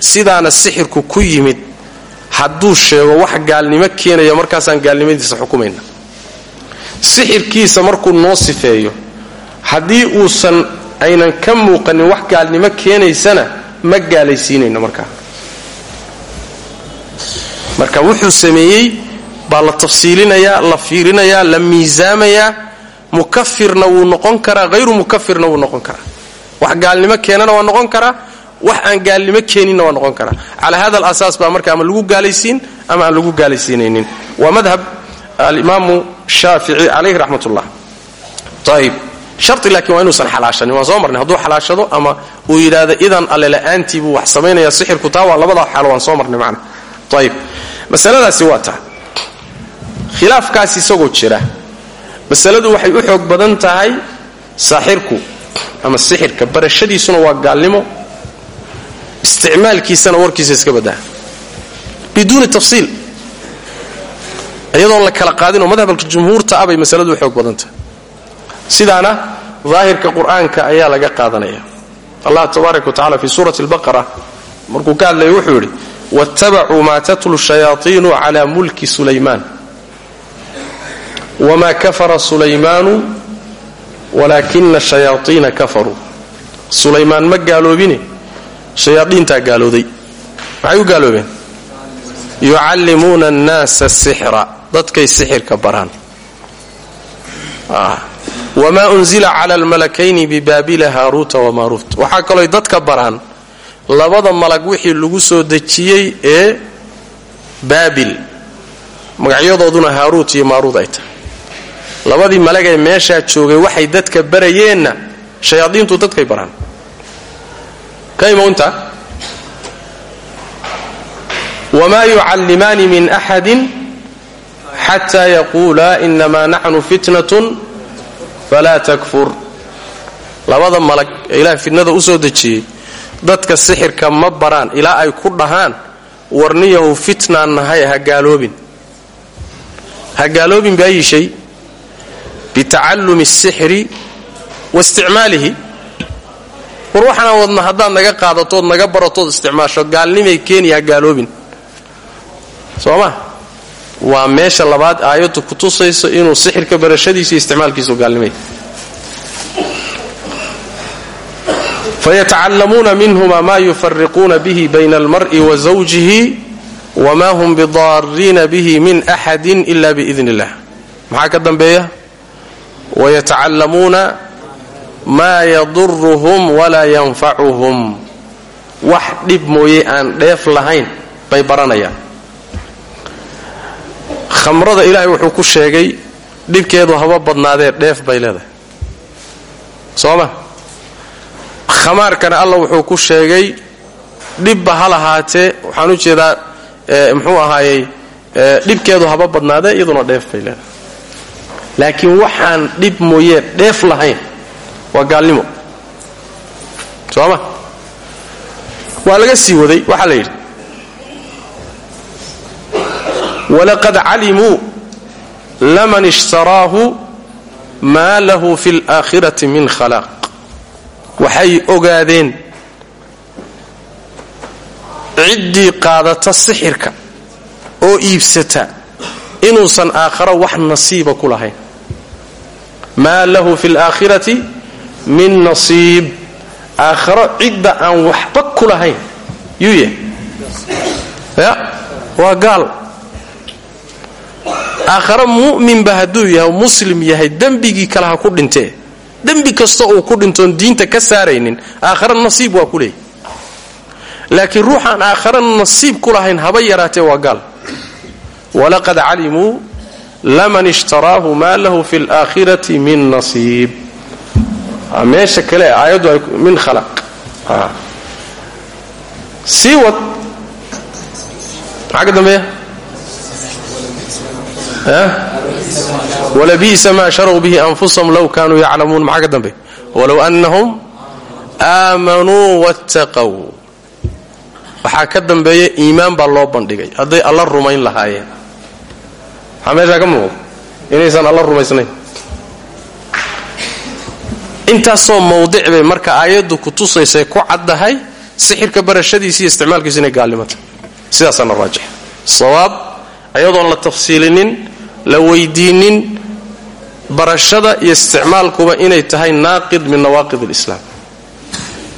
sidaana sixirku ku yimid hadduu sheego wax gaalnimo keenaya markaasaan gaalnimadiisa xukumayna. Sixirkiisa markuu noo sifeeyo haddii uusan aynan ka muuqanin wax gaalnimo keenaysana ma gaalaysiinayno markaa. Marka wuxuu sameeyey baa la tafsiilinayaa la fiirinayaa la miisaamayaa mukafirna wuu noqon karaa hayru mukafirna wuu noqon karaa. Wax gaalnimo keenana waa noqon karaa wax aan gaalnimo keeninna waa noqon karaa. Calaa hada alasaas baa marka ama lagu gaalaysiin ama aan lagu gaalaysiinaynin. Waa madhab alimaamu shaafici calayhi raxmat ayib shari laakiin waa inuusan xalaashanin waan soo marnay. Hadduu xalaashado ama uu yidhaahdo idan alle la'aantii buu wax samaynaya sixirku taa waa labadaa xaalo waan soo marnay macna. Ayib masaladaasi waa taa. Khilaafkaas isagoo jira. Masaladu waxay u xoog badan tahay saaxirku ama sixirka. Barashadiisuna waa gaalnimo isticmaalkiisana warkiisa iska badaa. Biduuni tafsiil. Iyadoon la kala qaadinoo madhabka jumhuurta ah bay masaladu u xoog badan tahay sidaana daahirka qur'aanka ayaa laga qaadanaya. Allah tabaaraka wa tacala fi suurati albaqara markuu ka hadlaya wuxuu yidhi waattabacuu maa tatlu shayaaiinu cala mulki sulaymaan. Wma kafara sulaymaanu walaakina shayaaiina kafaruu. Sulaymaan ma gaaloobine shayaaiintaa gaalooday. Maxay u gaaloobeen? Yucallimuuna annaasa sixra. Dadkay sixirka baraan. Wamaa unzila cala almalakayni bibaabila haaruuta wamaaruut waxaa kalooy dadka baraan labada malag wixii lagu soo dejiyey ee baabil. Magacyadooduna haaruut iyo maaruut ay tahay. Labadii malag ee meeshaa joogay waxay dadka barayeenna shayaadiintu dadkay baraan kaymaunta wmaa yucallimaani min axadin xataa yaquulaa inamaa naxnu fitnatun falaa takfur. Labada malag ee ilaah fitnada u soo dejiyey dadka sixirka ma baraan ilaa ay ku dhahaan warniyahu fitnaan nahay ha gaaloobin. Ha gaaloobin baayi shay bitacallumi asixri wa isticmaalihi war waxaanaan wadna haddaad naga qaadatood naga baratood isticmaasho gaalnimay keeni ha gaaloobin. Soo ma waa meesha labaad aayaddu ku tusayso inuu sixirka barashadiisa iyo isticmaalkiisu gaalnimay. Fayatacallamuuna minhuma ma yufariquuna bihi bayna almar'i wa zawjihi wma hum bidaariina bihi min axadin ila biidn illah maxaa ka dambeeya? Wayatacallamuuna maa yaduruhum walaa yanfacuhum wax dhib mooye aan dheef lahayn bay baranayaan. Khamrada ilaahay wuxuu ku sheegay dhibkeedu haba badnaadee dheef bay leedahay. Soo ma khamaarkana alla wuxuu ku sheegay dhibba ha lahaatee waxaan u jeedaa muxuu ahaayey dhibkeedu haba badnaadee iyaduna dheef bay leedahay. Laakiin waxaan dhib mooyee dheef lahayn waa gaalnimo. Soo ma? Waa laga sii waday waxaa la yidhi. Walaqad calimuu laman ishtaraahu maa lahu fi اlaakhirati min khalaaq waxay ogaadeen ciddii qaadata sixirka oo iibsata inuusan aakharo wax nasiiba ku lahayn. Maa lahu fi اlaakhirati min nasiib. Aakharo cidda aan waxba ku lahayn. Yuu yahay. Ya waa gaal. Aakharo mu'minba hadduu yahay muslim yahay dembigii kale ha ku dhintee dembi kasta uu ku dhintoon diinta ka saaraynin aakhare nasiib waa ku leeyahy laakiin ruuxaan aakhare nasiib ku lahayn haba yaraatee waa gaal. Walaqad calimuu laman ishtaraahu maa lahu fi اlaakhirati min nasiib meesha kale aayaddu ay min khalaq. Sii wad maxaa ka dambeeya wlabi'sa ma sharw bihi anfusahum low kanuu yaclamuun. Maxaa ka dambe. Walow annahum aamanuu wattaqow waxaa ka dambeeya iimaan baa loo bandhigay. Hadday alla rumayn lahaayeen. Maxaa meeshaa inaysan alla rumaysnayn intaasoo mawdic bay marka aayaddu ku tusaysay ku caddahay sixirka barashadiisa iyo isticmaalkiisu inay gaalnimata sidaasaana raajix sawaab ayadoon la tafsiilinin la weydiinin barashada iyo isticmaalkuba inay tahay naaqid min nawaaqid alislaam.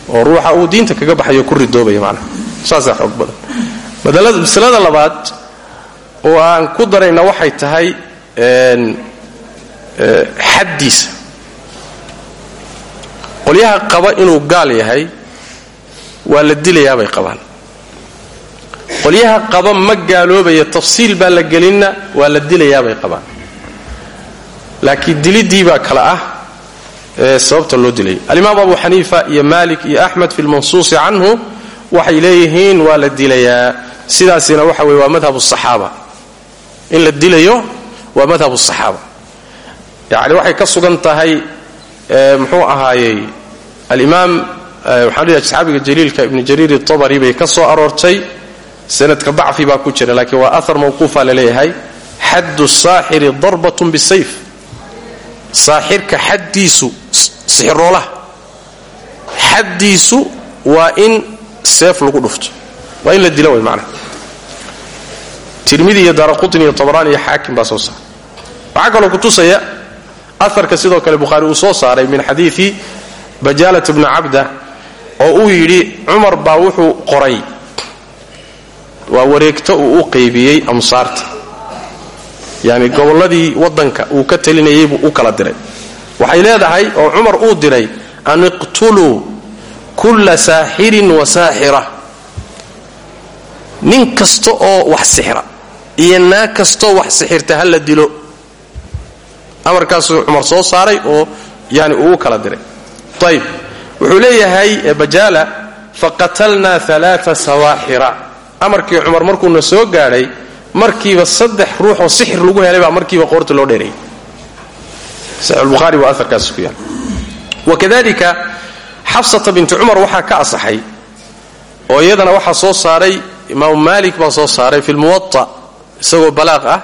Oo ruuxa uu diinta kaga baxayo ku ridoobaya macnaha. Saasaa xoog badan. Masalada labaad oo aan ku darayna waxay tahay xaddiisa qolyaha qaba inuu gaal yahay waa la dilayaabay qabaan. qolyaha qaba ma gaaloobaya tafsiil baa la gelinna waa la dilayaabay qabaan. laakiin dilidii baa kale ah ee sababta loo dilay. Alimaam abu xaniifa iyo malik iyo axmed fi lmansuusi canhu waxay leeyihiin waa la dilayaa. Sidaasina waxa weye waa madhab saxaaba. In la dilayo waa madhab saxaaba. Yani waxay ka sugan tahay muxuu ahaayey alimaam waxaan leeyahay saxaabiga jaliilka ibnu jariir itabari bay ka soo aroortay. Sanadka dacfi baa ku jira laakiin waa ahar mawquufa la leeyahay. Xaddu saaxiri darbatun bisayf saaxirka xaddiisu sixiroolaha xaddiisu waa in seef lagu dhufto. Waa in la dilo way macnaha tirmidi iyo daaraqutni iyo tabarani iyo xaakim baa soo saaray waxaa kaloo ku tusaya aharka sidoo kale bukhaari uu soo saaray min xadiidi bajaalat bni cabda oo uu yidhi cumar baa wuxuu qoray. Waa wareegto uu u qaybiyey amsaarta yani gobolladii waddanka uu ka talinayay buu u kala diray. Waxay leedahay oo cumar uu diray an iqtuluu kulla saaxirin wa saaxira. Nin kasta oo wax sixra iyo naag kastaoo wax sixirta ha dilo. Amarkaasuu cumar soo saaray oo yani uu kala diray ayb wuxuu leeyahay bajaala faqatalnaa alaaa sawaaxira amarkii cumar markuuna soo gaadhay markiiba saddex ruux oo sixir lagu helay baa markiiba qoorta loo yaal. Wakadalika xafsata binti cumar waxaa ka asaxay oo iyadana waxaa soo saaray imaamu maalik baa soo saaray fi lmuwaa isagoo balaaq ah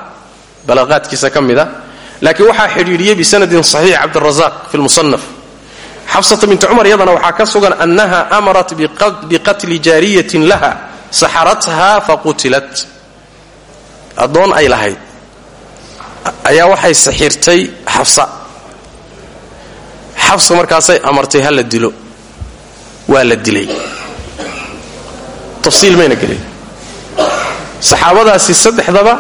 balaaqaadkiisa ka mid a laakiin waxaa xidhiidhiyey bisanadin saxiix xafsata binti cumar iyadana waxaa ka sugan annaha amarat biqatli jaariyatin laha saxaratha faqutilat addoon ay lahayd. Ayaa waxay saxirtay xafsa. Xafsa markaasay amartay ha la dilo. Waa la dilay. Tafsiil mayna gelin. Saxaabadaasi saddexdaba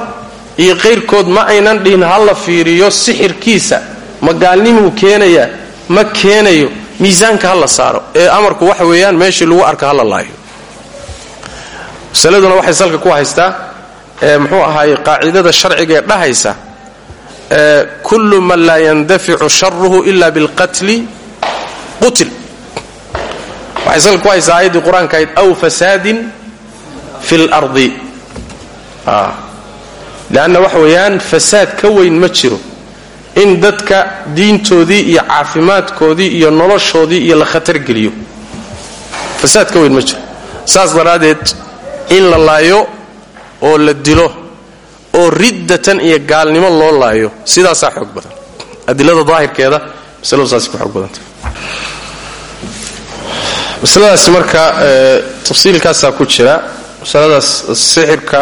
iyo qayrkood ma aynan dhihin ha la fiiriyo sixirkiisa. Ma gaalnimuu keenayaa ma keenayo miisaanka ha la saaro ee amarku waxa weeyaan meeshii lagu arka ha la laayo. Masaladuna waxay salka ku haystaa muxuu ahaaye qaacidada sharciga ee kullu man laa yandaficu sharuhu ila bilqatli qutil. Waxay salka ku haysaa aayaddii qur'aanka ahayd aw fasaadin fi lardi leanna waxa weeyaan fasaad ka weyn ma jiro in dadka diintoodii iyo caafimaadkoodii iyo noloshoodii iyo la khatargeliyo fasaad ka weyn ma jiro. Saas daraaddeed in la laayo oo la dilo oo riddatan iyo gaalnimo loo laayo sidaasaa xoog badan. Adilada daahirkeeda masaladu saasay ku xoog badanta masaladaasi marka tafsiilkaasaa ku jira. Masaladaas sixirka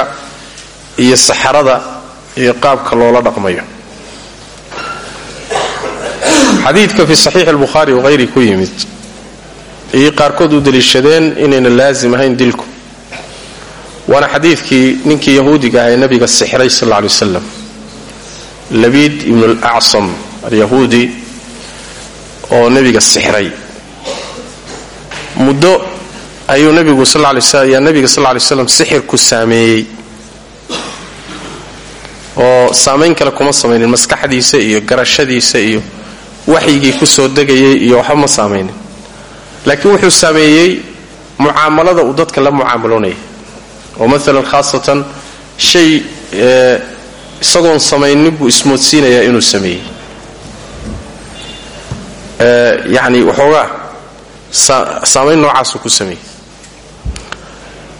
iyo saxarada iyo qaabka loola dhaqmayo xadiidka fi saxiix albukhaari wahayri ku yimid iyo qaarkood u deliishadeen inayna laazim ahayn dilku. Waana xadiidkii ninkii yahuudiga ah ee nabiga sixray sal lla alay wasalam labiid ibnu alacsam alyahuudi oo nebiga sixray. Muddo ayuu nabigu yaa nabiga sal lay slam sixirku saameeyey. Oo saamayn kale kuma samaynin maskaxdiisa iyo garashadiisa iyo waxyigii ku soo degayay iyo waxba ma saamaynin laakiin wuxuu saameeyey mucaamalada uu dadka la mucaamaloonaya oo maalan khaasatan shay isagoon samaynin buu ismoodsiinayaa inuu sameeyey. Yacni waxoogaa saamayn noocaasuu ku sameeyey.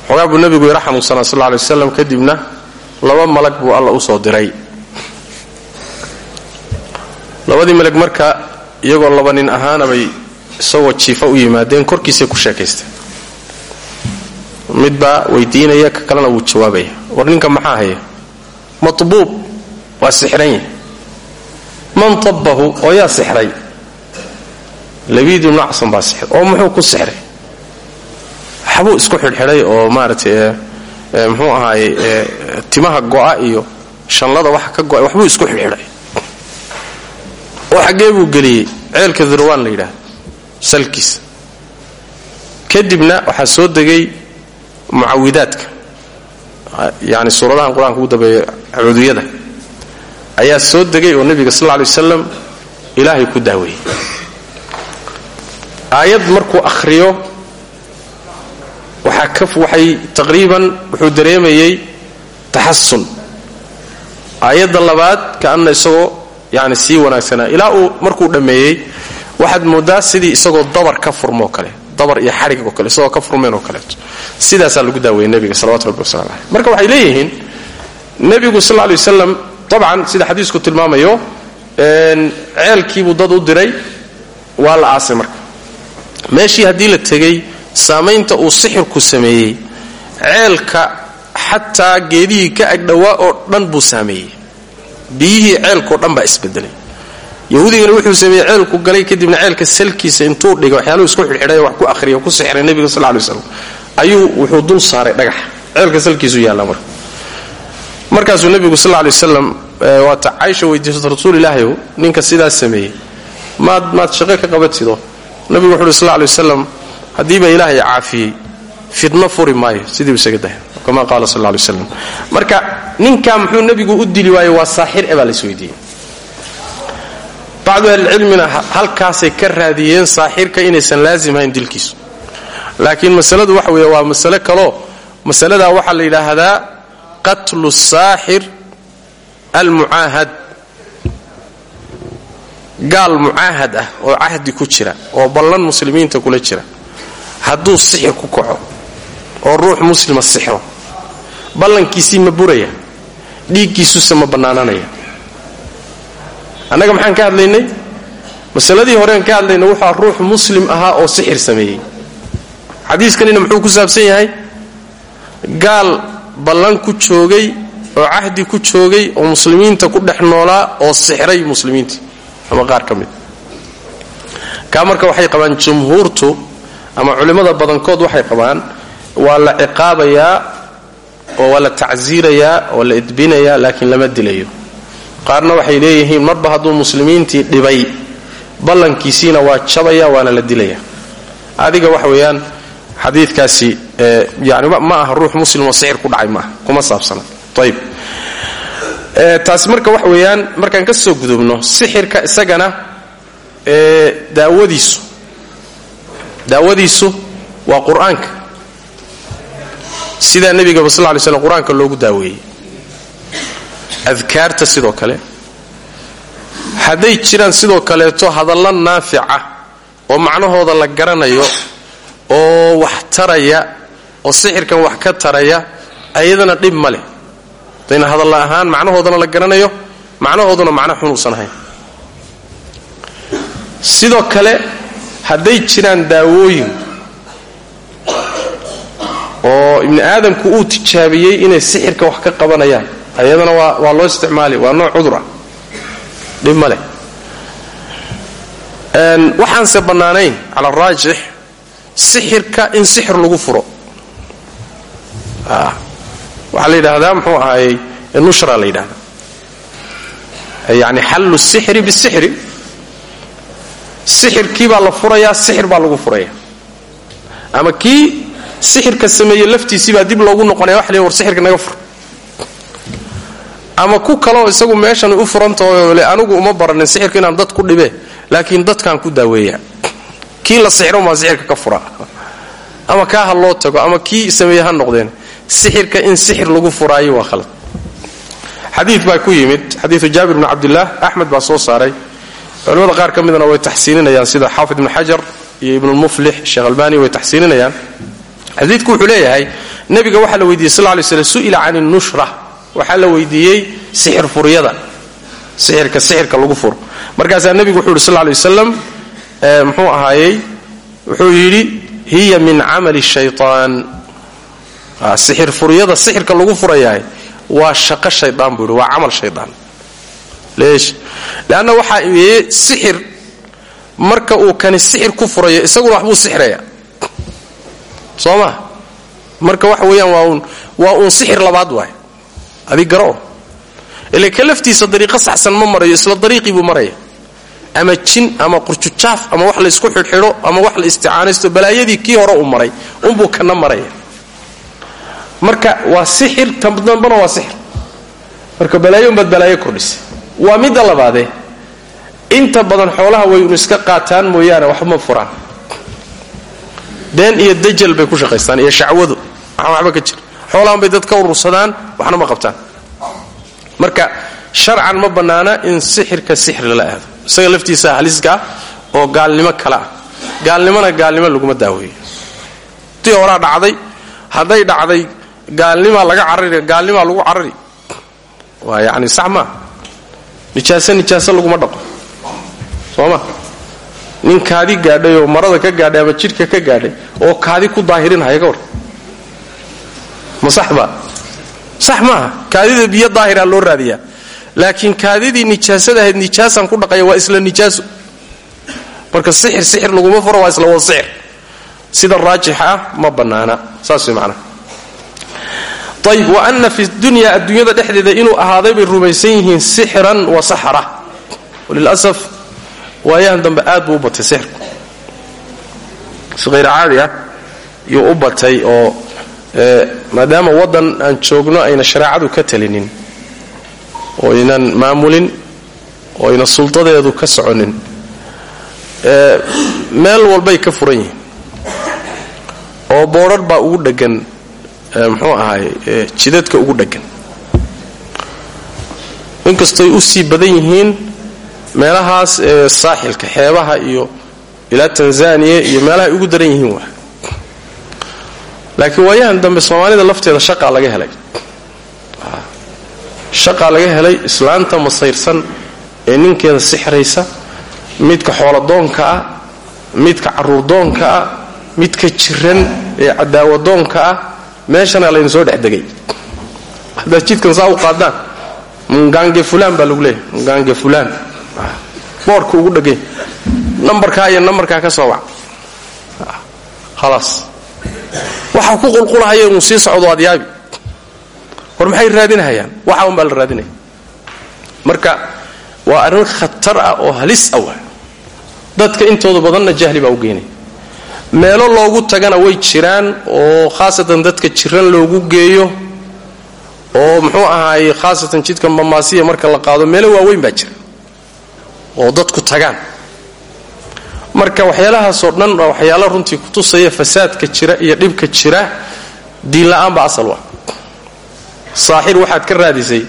Waxoogaa buu nebigu yara xanuunsanaa sal lla kadibna laba malag buu alla u soo diray labadii malag marka iyagoo laba nin ahaana bay isagoo jiifa u yimaadeen korkiisay ku sheekaysteen mid baa weydiinaya ka kalena wuu jawaabaya. War ninka maxaa haya matbuub waa sixran man tabbahu oo yaa sixray. Labiid ibnu acsan baa oo muxuu ku sixray? Waxbuu isku xidhxidhay oo maaragtay muxuu ahaaye timaha go'a iyo shanlada waxa ka go'a waxbuu isku xidhxidhay oo xaggee buu geliyey. Ceelka durwaan la yidhaahdo salkiisa kadibna waxaa soo degay mucawidaadka. Yani suuradahan qur'aanka ugu dambeeya cuduyada. Ayaa soo degay oo nebiga sal lla alay wasalam ku daaweeyey aayad markuu akhriyo waxaa ka waxay taqriiban wuxuu dareemayey taxasun aayadda labaad kaanna isagoo yani sii wanaagsanaa ilaa uu markuu dhammeeyey waxaad moodaa sidii isagoo dabar ka furmoo kale dabar iyo xarig oo kale isagoo ka furmeen oo kaleeto sidaasaa lagu daaweeyey nebiga salawatu rabbi wasalam aleyh marka waxay leeyihiin nebigu sal lla alay wasalam dabcan sida xadiisku tilmaamayo ceelkiibuu dad u diray waa la aasay marka. Meeshii haddii la tegey saamaynta uu sixirku sameeyey ceelka xataa geedihii ka agdhowaa oo dhan buu saameeyey biyihii ceelkao dhan baa isbedelay. Yahuudigana wuxuu sameeyey ceelku galay kadibna ceelka salkiisa intuu dhigay waxyaaluhu isku xidhxidhay wax ku ahriya ku sixray nebiga sal lay slam ayuu wuxuu dul saaray dhagax. Ceelka salkiisu yaalla marka. Markaasuu nebigu sal lay wasalam waata caysha weydiisata rasuul ilaahayow ninka sidaas sameeyey maad maad shaqo ka qabatido nebigu wuxu uhi sal lay wasalam haddiiba ilaahay caafiyey fidno furi maayo sidiibu isaga dahay kama qaala sal lay waslam marka ninkaa muxuu nebigu u dili waayo waa saaxir e baa la isweydiiyey. Bacdu ahlicilmina halkaasay ka raadiyeen saaxirka inaysan laasimahayn dilkiisu. Laakiin masaladu waxa weeye waa masale kaloo masaladaa waxaa la yidhaahdaa qatlu saaxir almucaahad. Gaal mucaahad ah oo cahdi ku jira oo ballan muslimiinta kula jira. Hadduu sixir ku kaco oo ruux muslima sixro. Ballankiisii ma buraya dhiiggiisuse ma bannaananaya. Annaga maxaan ka hadlaynay? Masaladii horean ka hadlaynay wuxua ruux muslim ahaa oo sixir sameeyey. Xadiiskanina muxuu ku saabsan yahay? Gaal ballan ku joogay oo cahdi ku joogay oo muslimiinta ku dhex noolaa oo sixray muslimiinta ama qaar ka mid. Kaa marka waxay qabaan jumhuurtu ama culimmada badankood waxay qabaan waa la ciqaabayaa oo waa la oo la edbinayaa laakiin lama dilayo. Qaarna waxay leeyihiin marba hadduu muslimiintii dhibay ballankiisiina waa jabaya waana la dilaya. Adiga waxa weeyaan xadiidkaasi yani ma aha ruux muslim oo sixir ku dhacay maaha kuma saabsana ayib taasi marka waxa weeyaan markaan ka soo gudubno sixirka isagana daawadiisu daawadiisu waa qur'aanka sidaa nebigaba sal ly slam qur'aanka loogu daaweeyey. Adkaarta sidoo kale. Hadday jiraan sidoo kaleeto hadallo naafica oo macnahooda la garanayo oo wax taraya oo sixirkan wax ka taraya ayadana dhib ma leh. Dayna hadalla ahaan macnahoodana la garanayo macnahooduna macno xunuusan ahayn. Sidoo kale hadday jiraan daawooyin oo ibni aadamku uu tijaabiyey inay sixirka wax ka qabanayaan. Ayadana waa loo isticmaali waa nooc cudur ah dhib ma leh. Waxaanse bannaanayn cala araajix sixirka in sixir lagu furo. Waxaa la yidhaahdaa muxuu ahaayey nushra la yidhahdaa yani xallu sixri bisixri sixirkii baa la furayaa sixir baa lagu furaya ama kii sixirka sameeye laftiisii baa dib loogu noqonaya wax le war sixirka naga fur. Ama ku kaloo isagu meeshan u furantaho le anigu uma baranin sixirka inaan dad ku dhibe laakiin dadkaan ku daaweeya. Kii la sixromaa sixirka ka fura. Ama kaa ha loo tago ama kii sameeye ha noqdeen sixirka in sixir lagu furaayo waa khalad. Xadii baa ku yimid xadiiu jaabir bn cabdillaah axmed baa soo saaray. Culimmada qaar ka midna way taxsiininayaan sida xaafid ibn xajar iyo ibnulmuflix sheekh albani way taxsiininayaan xadiidku wuxuu leeyahay nebiga waxaa la weydiiyey sal lay slam su'ila can nushra. Waxaa la weydiiyey sixir furyada sixirka sixirka lagu furo. Markaasaa nebigu wuxuu yidhi sal lay wasalam muxuu ahaayey wuxuu yidhi hiya min camali shaytaan. Sixir furyada sixirka lagu furayahay waa shaqo shaydaan buu yidhi waa camal shaydaan. Leesh. Leanna waxaa weeye sixir marka uu kani sixir ku furayo isaguna waxbuu sixraya soo ma marka waxa weeyaan waa uun sixir labaad waay. Adig garao ile ka dariiqo saxsan ma marayo isla dariiqii buu maraya ama jin ama qurjujaaf ama wax laysku xidhxidho ama wax la isticaanaysto balaayadii kii hore uu maray unbuu kana maraya marka waa sixir tandambana waa sixir. Marka balaayo unbaad balaayo kordhisay. Waa midda labaadee inta badan xoolaha waynu iska qaataan mooyaane waxma furaan been iyo dajal bay ku shaqaystaan iyo shacwadu. Waxaan waxba ka jir. Xoolahan bay dad ka urursadaan waxna ma qabtaan. Marka sharcan ma bannaana in sixirka sixir lala aado. Isaga laftiisa haliska ah oo gaalnimo kale ah. Gaalnimona gaalnimo laguma daaweeyo. Tii horaa dhacday hadday dhacday gaalnimaa laga carari gaalnimaa lagu carari. Waa yani sax maa nijaaso nijaaso laguma dhaqo. Soo ma nin kaadi gaadhay oo marada ka gaadhay ama jidhka ka gaadhay oo kaadi ku daahirinhaya ka war. Ma sax ba? Sax kaadida biyo daahiraa loo raadiyaa. Laakiin kaadidii nijaasada ahayd nijaasaan ku dhaqaya waa isla nijaaso marka sixir sixir laguma furo waa isla wada sixir. Sida raajixa ah ma bannaana. Saas way macnaha wa ana fi dunya adduunyada dhexdeeda inuu ahaaday bay rumaysan yihiin sixran wa saxra. Walilasaf waayahan dambe aad buu u batay sixirku. Si hayr caadi ah yuu u batay oo maadaama waddan aan joogno ayna shareecadu ka talinin oo aynan maamulin oo ayna suldadeedu ka soconin meel walbay ka furan yihiin. Oo boodrar baa ugu dheggan muxuu ahaay jidadka ugu dheggan inkastoy u sii badan yihiin meelahaas ee saaxilka xeebaha iyo ilaa tanzaniya iyo meelaha ay ugu daran yihiin waa. Laakiin waayahan dambe soomaalida lafteeda shaqaa laga helay. Shaqaa laga helay islaanta masayrsan ee ninkeeda sixraysa midka xooladoonka ah midka caruurdoonka ah midka jiran ee cadaawadoonka ah meeshana laynu soo dhexdegay haddaad jidkan saa u qaadaan mungaange fulaan baa lagu leeyahay mungaange fulaan boorka ugu dhegay nambarkaa iyo nambarkaa ka soo wac. Khalaas waxa ku qulqulahaya inuu sii socdo adyaabi. War maxay raadinahayaan? Waxa un baa la marka waa arrin khatar ah oo halis ah waa dadka intooda badanna jahli baa u geynaya meelo loogu tagana way jiraan oo khaasatan dadka jiran loogu geeyo oo muxuu ahaaye khaasatan jidka mamaasiya marka la qaado meelo waaweyn baa jira oo dadku tagaan. Marka waxyaalahaasoo dhan waa waxyaala runtii kutusaya fasaadka jira iyo dhibka jira diinla'aan baa asal wa saaxir waxaad ka raadisay.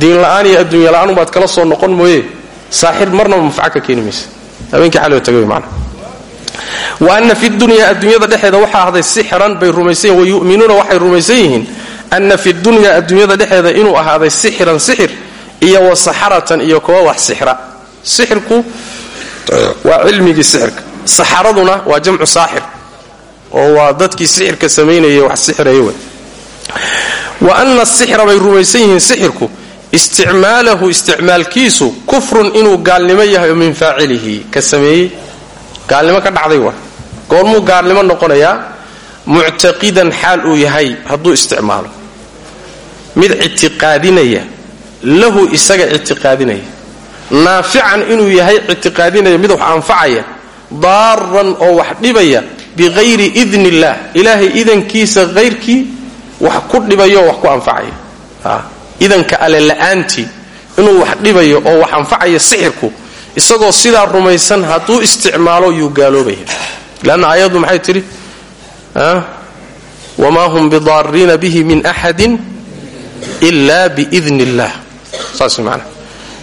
Diinla'aan iyo adduunya la'aan ubaad kala soo noqon mooye. Saaxir marnaba manfaca ka keeni maysa. Habeenkii xaloo taga wey wa ana fi dunya adduunyada dhexeeda waxaa ahday sixran bay rumaysan yihiin wayu'minuuna waxay rumaysan yihiin ana fi dunya adduunyada dhexeeda inuu ahaaday sixran sixir iyo wa saxaratan iyo kuwa wax sixra sixirku waa cilmigii sixirka. Saxaraduna waa jamcu saaxir oo waa dadkii sixirka samaynayay wax sixiraya wa ana asixra bay rumaysan yihiin sixirku isticmaalahu isticmaalkiisu kufrun inuu gaalnimo yahay min faacilihi ka sameeyey. Gaalnimo ka dhacday waa goormuu gaalnimo noqonayaa muctaqidan xaal uu yahay hadduu isticmaalo. Mid ictiqaadinaya lahu isaga ictiqaadinaya naafican inuu yahay ictiqaadinaya mid wax anfacaya daaran oo wax dhibaya biqayri idni illaah ilaahay idankiisa hayrkii wax ku dhibayo oo wax ku anfacaya. Idanka ale la'aantii inuu wax dhibayo oo wax anfacaya sixirku isagoo sidaa rumaysan hadduu isticmaalo yuu gaaloobaya leanna aayaddu maxay tidhi? Wamaa hum bidaariina bihi min axadin ila biidni illaah saas maanaa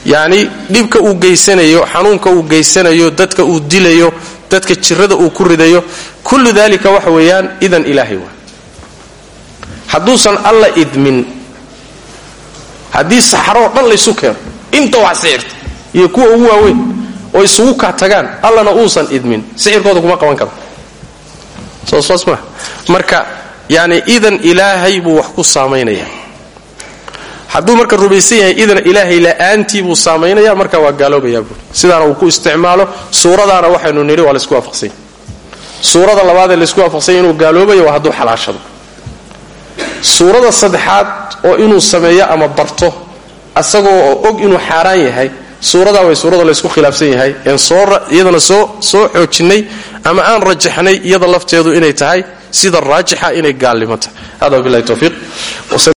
yacni dhibka uu geysanayo xanuunka uu geysanayo dadka uu dilayo dadka jirada uu ku ridayo kullu dalika waxa weeyaan idan ilaahay waa. Hadduusan alla idmin haddii saxaroo dhan laysu keeno inta wax sixirta iyo kuwa ugu waaweyn oo isugu kaa tagaan allana uusan idmin sixirkooda kuma qaban karo. Soo saas maa marka yani idan ilaahay buu wax ku saamaynaya hadduu marka rumaysan yahay idan ilaahay la'aantii buu saamaynaya marka waa gaaloobayaa buuri sidaana uu ku isticmaalo suuradaana waxaynu nidhi waa laysku waafaqsanya suurada labaadee laysku waafaqsanya inuu gaaloobayo waa hadduu xalaashado. Suurada saddexaad oo inuu sameeyo ama barto asagoo og inuu xaaraan yahay suuradaa way suurada laysku khilaafsan yahay. Een iyadana soo xoojinnay ama aan rajaxnay iyada lafteedu inay tahay sida raajixa inay gaalnimo tahay. Hada wabilahi towfiiq